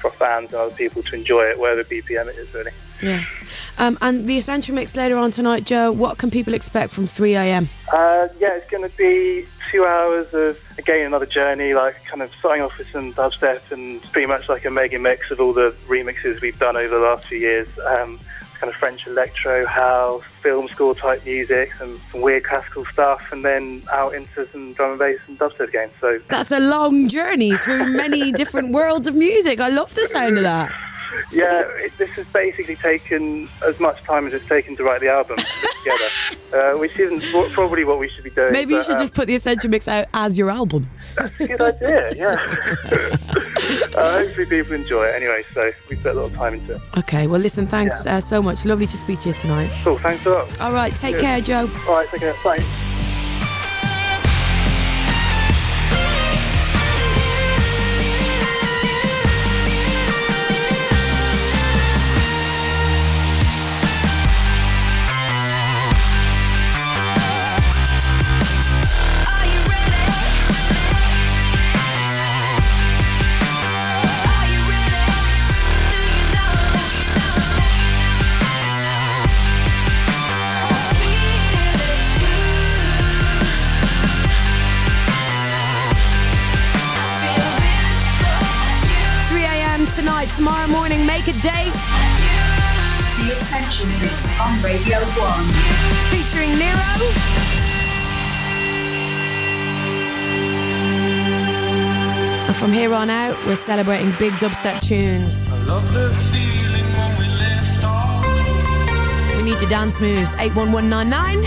for fans and other people to enjoy it, wherever BPM it is, really. Yeah. Um, and the Essential Mix later on tonight, Joe, what can people expect from 3 a.m.? Uh, yeah, it's going to be two hours of, again, another journey, like kind of starting off with some dubstep and pretty much like a mega mix of all the remixes we've done over the last few years. Um, kind of French electro, house, film score type music, some, some weird classical stuff, and then out into some drum and bass and dubstep again. So That's a long journey through many (laughs) different worlds of music. I love the sound of that. Yeah, it, this has basically taken as much time as it's taken to write the album together, (laughs) uh, which isn't pro- probably what we should be doing. Maybe you should um, just put the Essential Mix out as your album. That's a Good idea, yeah. (laughs) uh, hopefully people enjoy it anyway, so we put a lot of time into it. Okay, well, listen, thanks uh, so much. Lovely to speak to you tonight. Cool, thanks a lot. All right, take Cheers. care, Joe. All right, take care. Bye. Make a date. The Essential Mix on Radio 1. Featuring Nero. And from here on out, we're celebrating big dubstep tunes. We need your dance moves. 81199.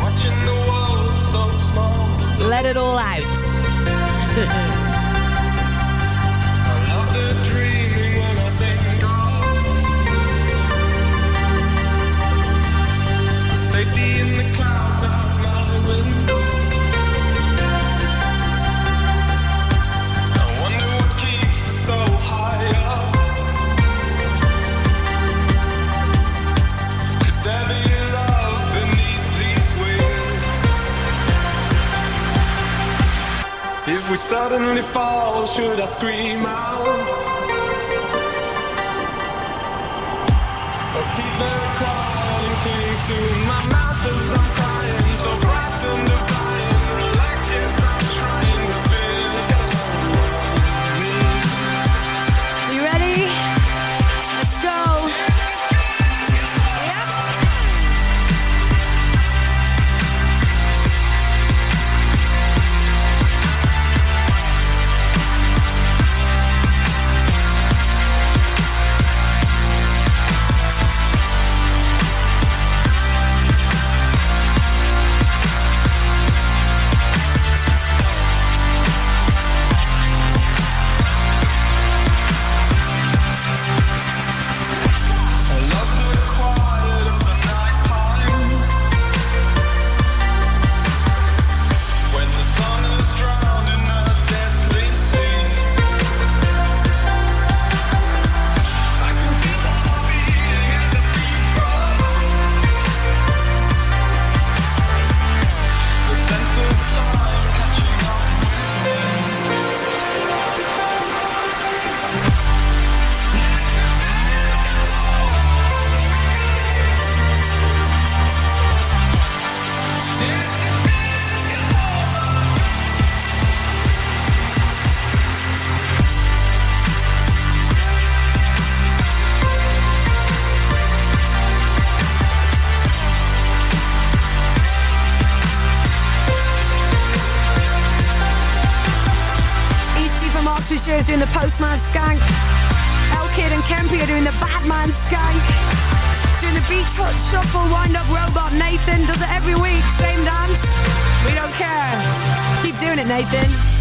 Watching the world so small. Let it all out. (laughs) we suddenly fall, should I scream out? Or keep very quiet and cling to my mouth as I'm doing it, Nathan.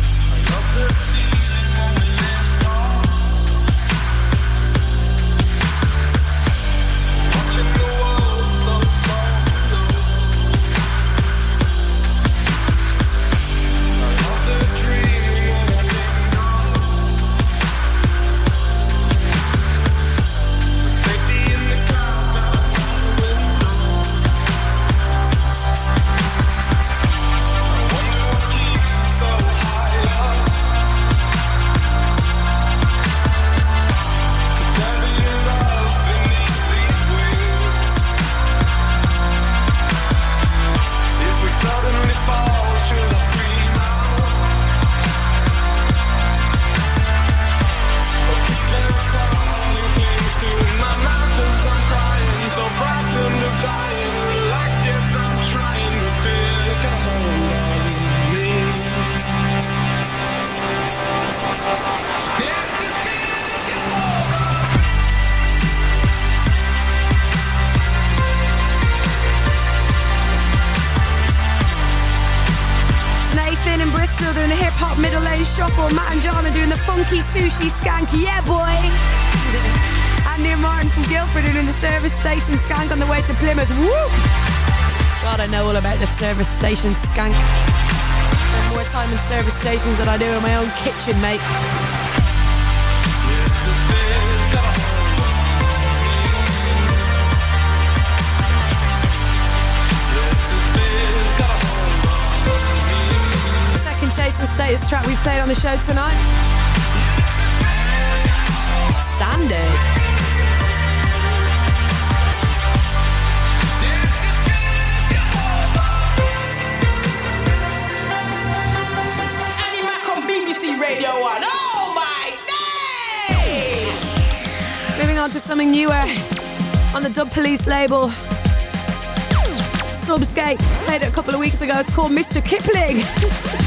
station skank. Spend more time in service stations than I do in my own kitchen, mate. Second Chase and Status track we played on the show tonight. Standard. something newer eh? on the Dub Police label. Subscape played it a couple of weeks ago. It's called Mr. Kipling. (laughs)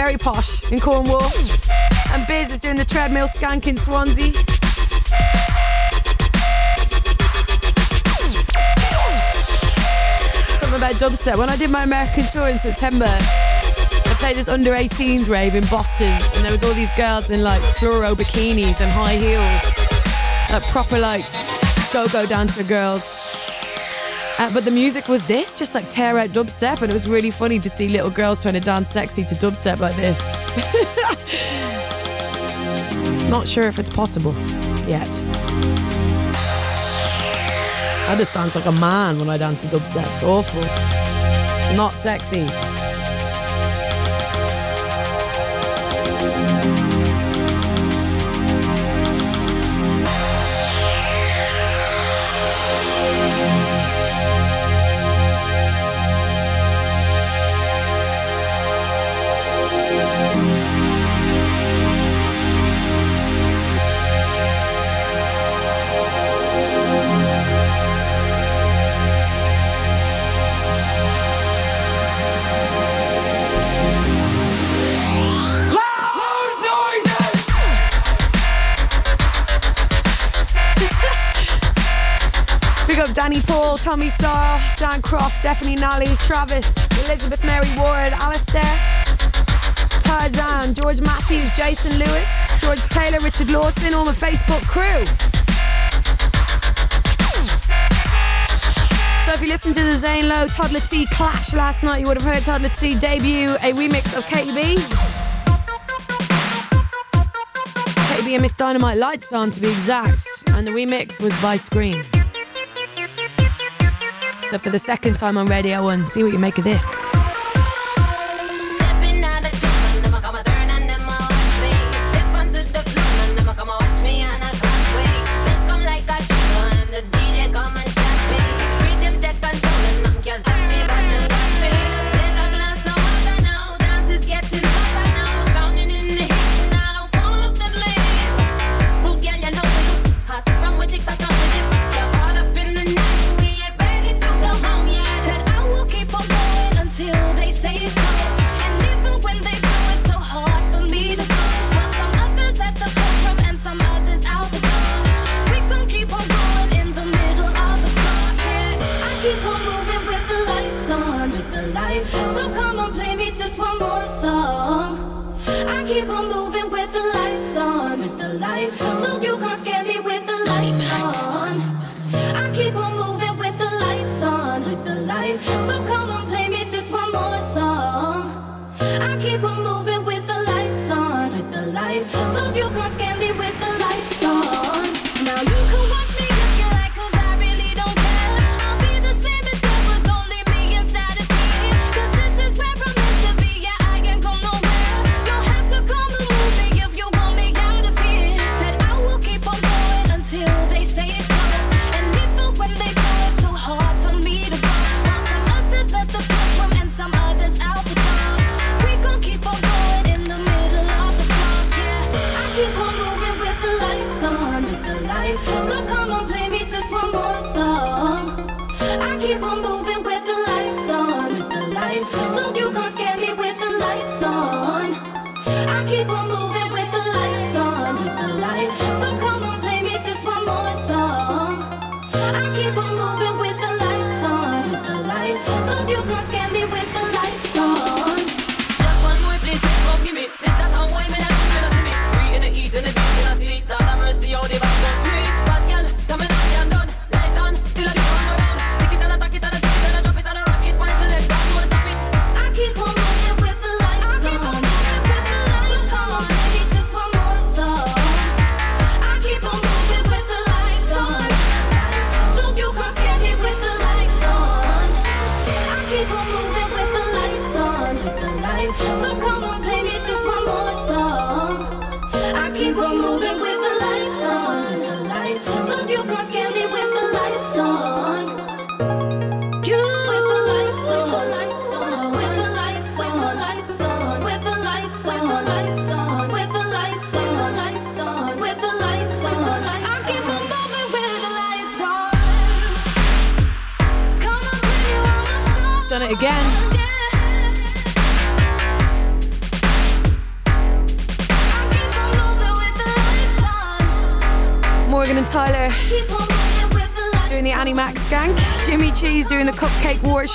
very posh in Cornwall. And Biz is doing the treadmill skank in Swansea. Something about dubstep. When I did my American tour in September, I played this under 18s rave in Boston, and there was all these girls in like fluoro bikinis and high heels, like proper like go-go dancer girls. Uh, but the music was this, just like tear out dubstep, and it was really funny to see little girls trying to dance sexy to dubstep like this. (laughs) Not sure if it's possible yet. I just dance like a man when I dance to dubstep. It's awful. Not sexy. Danny Paul, Tommy Saw, John Croft, Stephanie Nolly, Travis, Elizabeth Mary Ward, Alastair, Tarzan, George Matthews, Jason Lewis, George Taylor, Richard Lawson, all my Facebook crew. So if you listened to the Zane Lowe Toddla T clash last night, you would have heard Toddla T debut a remix of KB. KB and Ms Dynamite Lights On to be exact, and the remix was by Skream. So, for the second time on Radio 1. See what you make of this.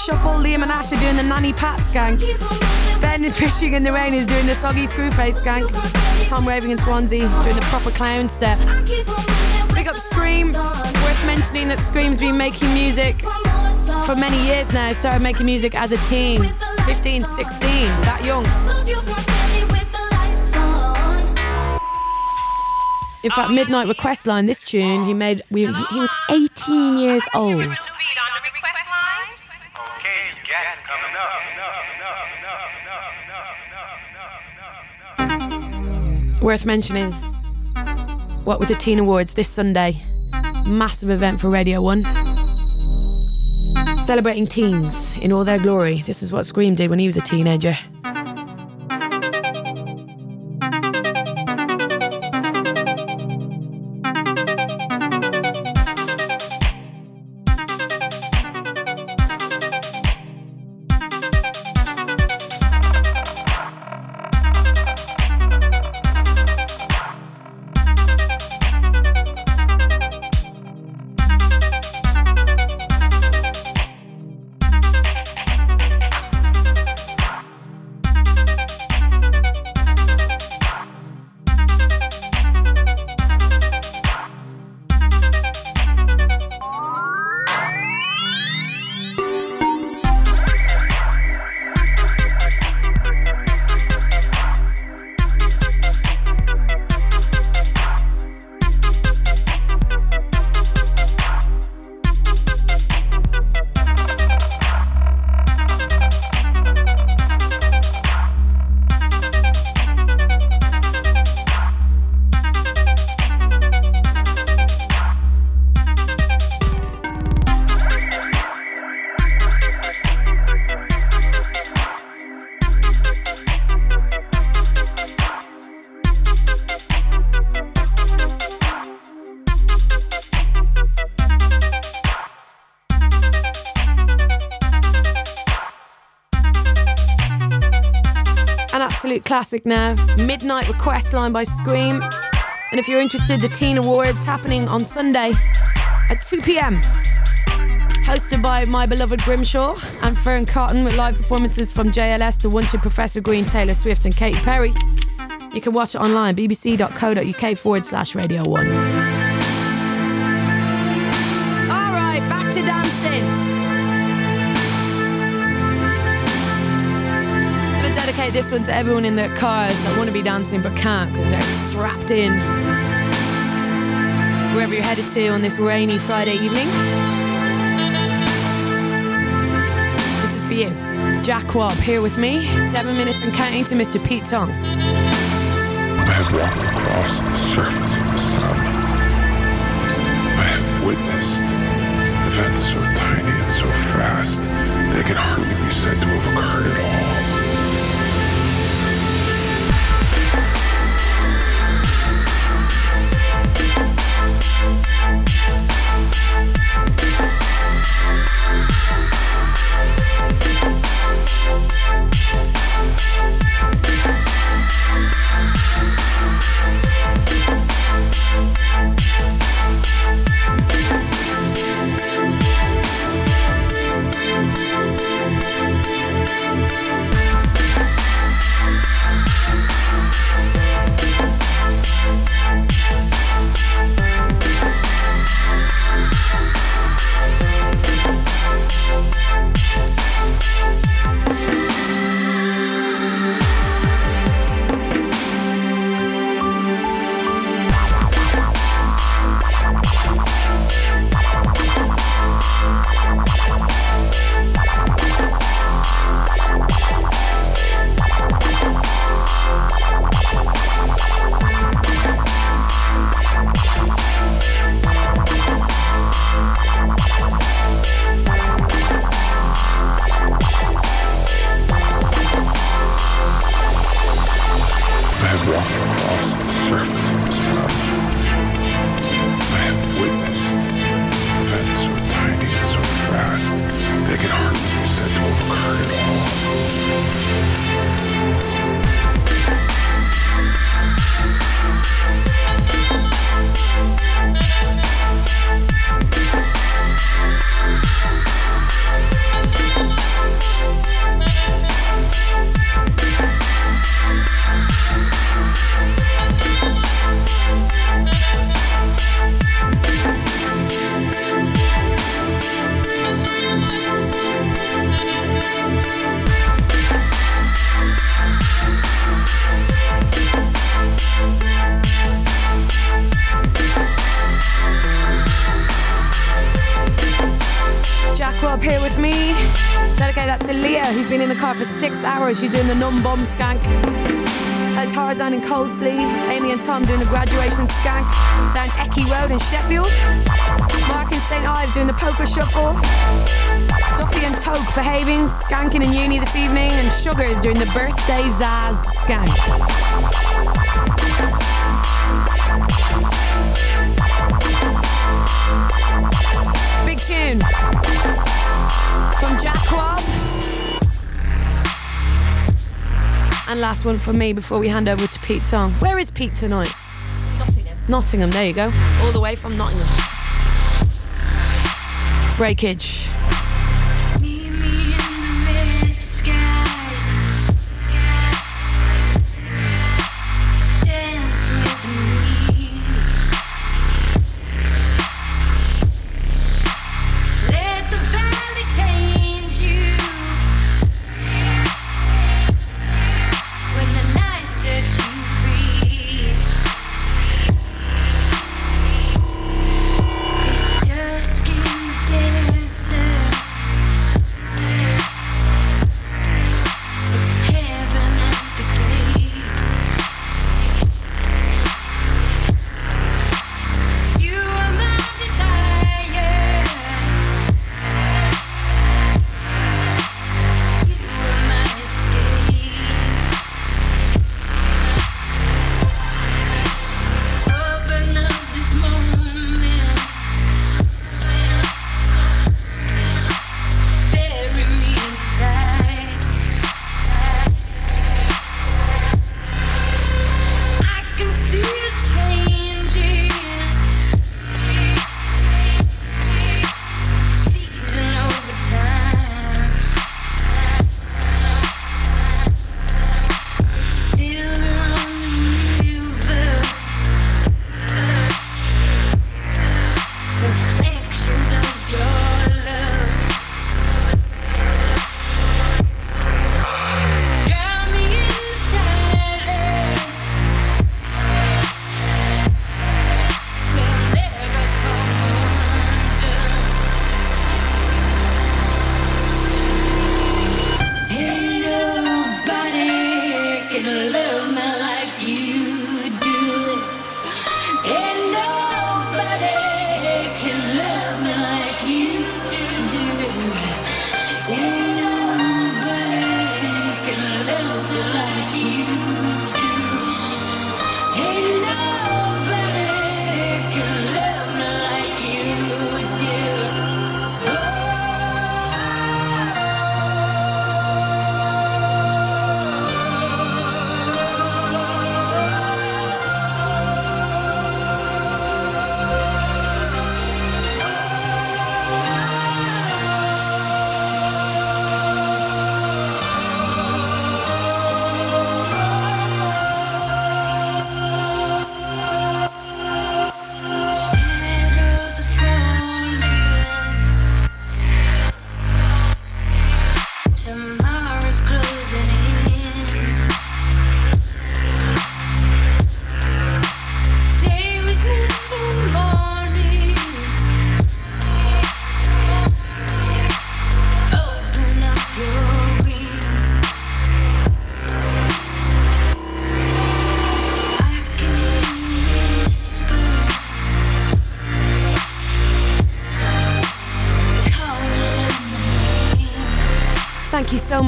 Shuffle. Liam and Ash are doing the Nanny Pat skank. Ben Fishing in the Rain is doing the Soggy Screwface skank. Tom Raving in Swansea is doing the proper clown step. Big up Skream. Worth mentioning that Skream's been making music for many years now. Started making music as a teen, 15, 16, that young. In fact, Midnight Request Line, this tune he made, he was 18 years old. Worth mentioning, what with the Teen Awards this Sunday, massive event for Radio 1. Celebrating teens in all their glory. This is what Skream did when he was a teenager. Absolute classic now. Midnight Request Line by Skream. And if you're interested, the Teen Awards happening on Sunday at 2 pm. Hosted by my beloved Grimshaw and Fearne Cotton with live performances from JLS, The Wanted Professor Green, Taylor Swift, and Katy Perry. You can watch it online, bbc.co.uk forward slash radio one. This one to everyone in their cars that want to be dancing but can't because they're strapped in. Wherever you're headed to on this rainy Friday evening. This is for you. Jack Wobb here with me, seven minutes and counting to Mr. Pete Tong. I have walked across the surface of the sun. I have witnessed events so tiny and so fast they can hardly be said to have occurred at all. We'll six hours. She's doing the numb bum skank. And Tarzan and Colesley, Amy and Tom doing the graduation skank down Ecky Road in Sheffield. Mark and St. Ives doing the poker shuffle. Duffy and Toke behaving, skanking in uni this evening. And Sugars doing the birthday Zaz skank. And last one from me before we hand over to Pete Tong. Where is Pete tonight? Nottingham. Nottingham, there you go. All the way from Nottingham. Breakage.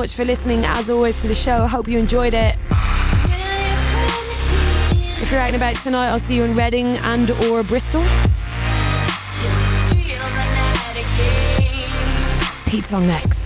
Much for listening, as always, to the show. I hope you enjoyed it. If you're out and about tonight, I'll see you in Reading and or Bristol. Pete on next.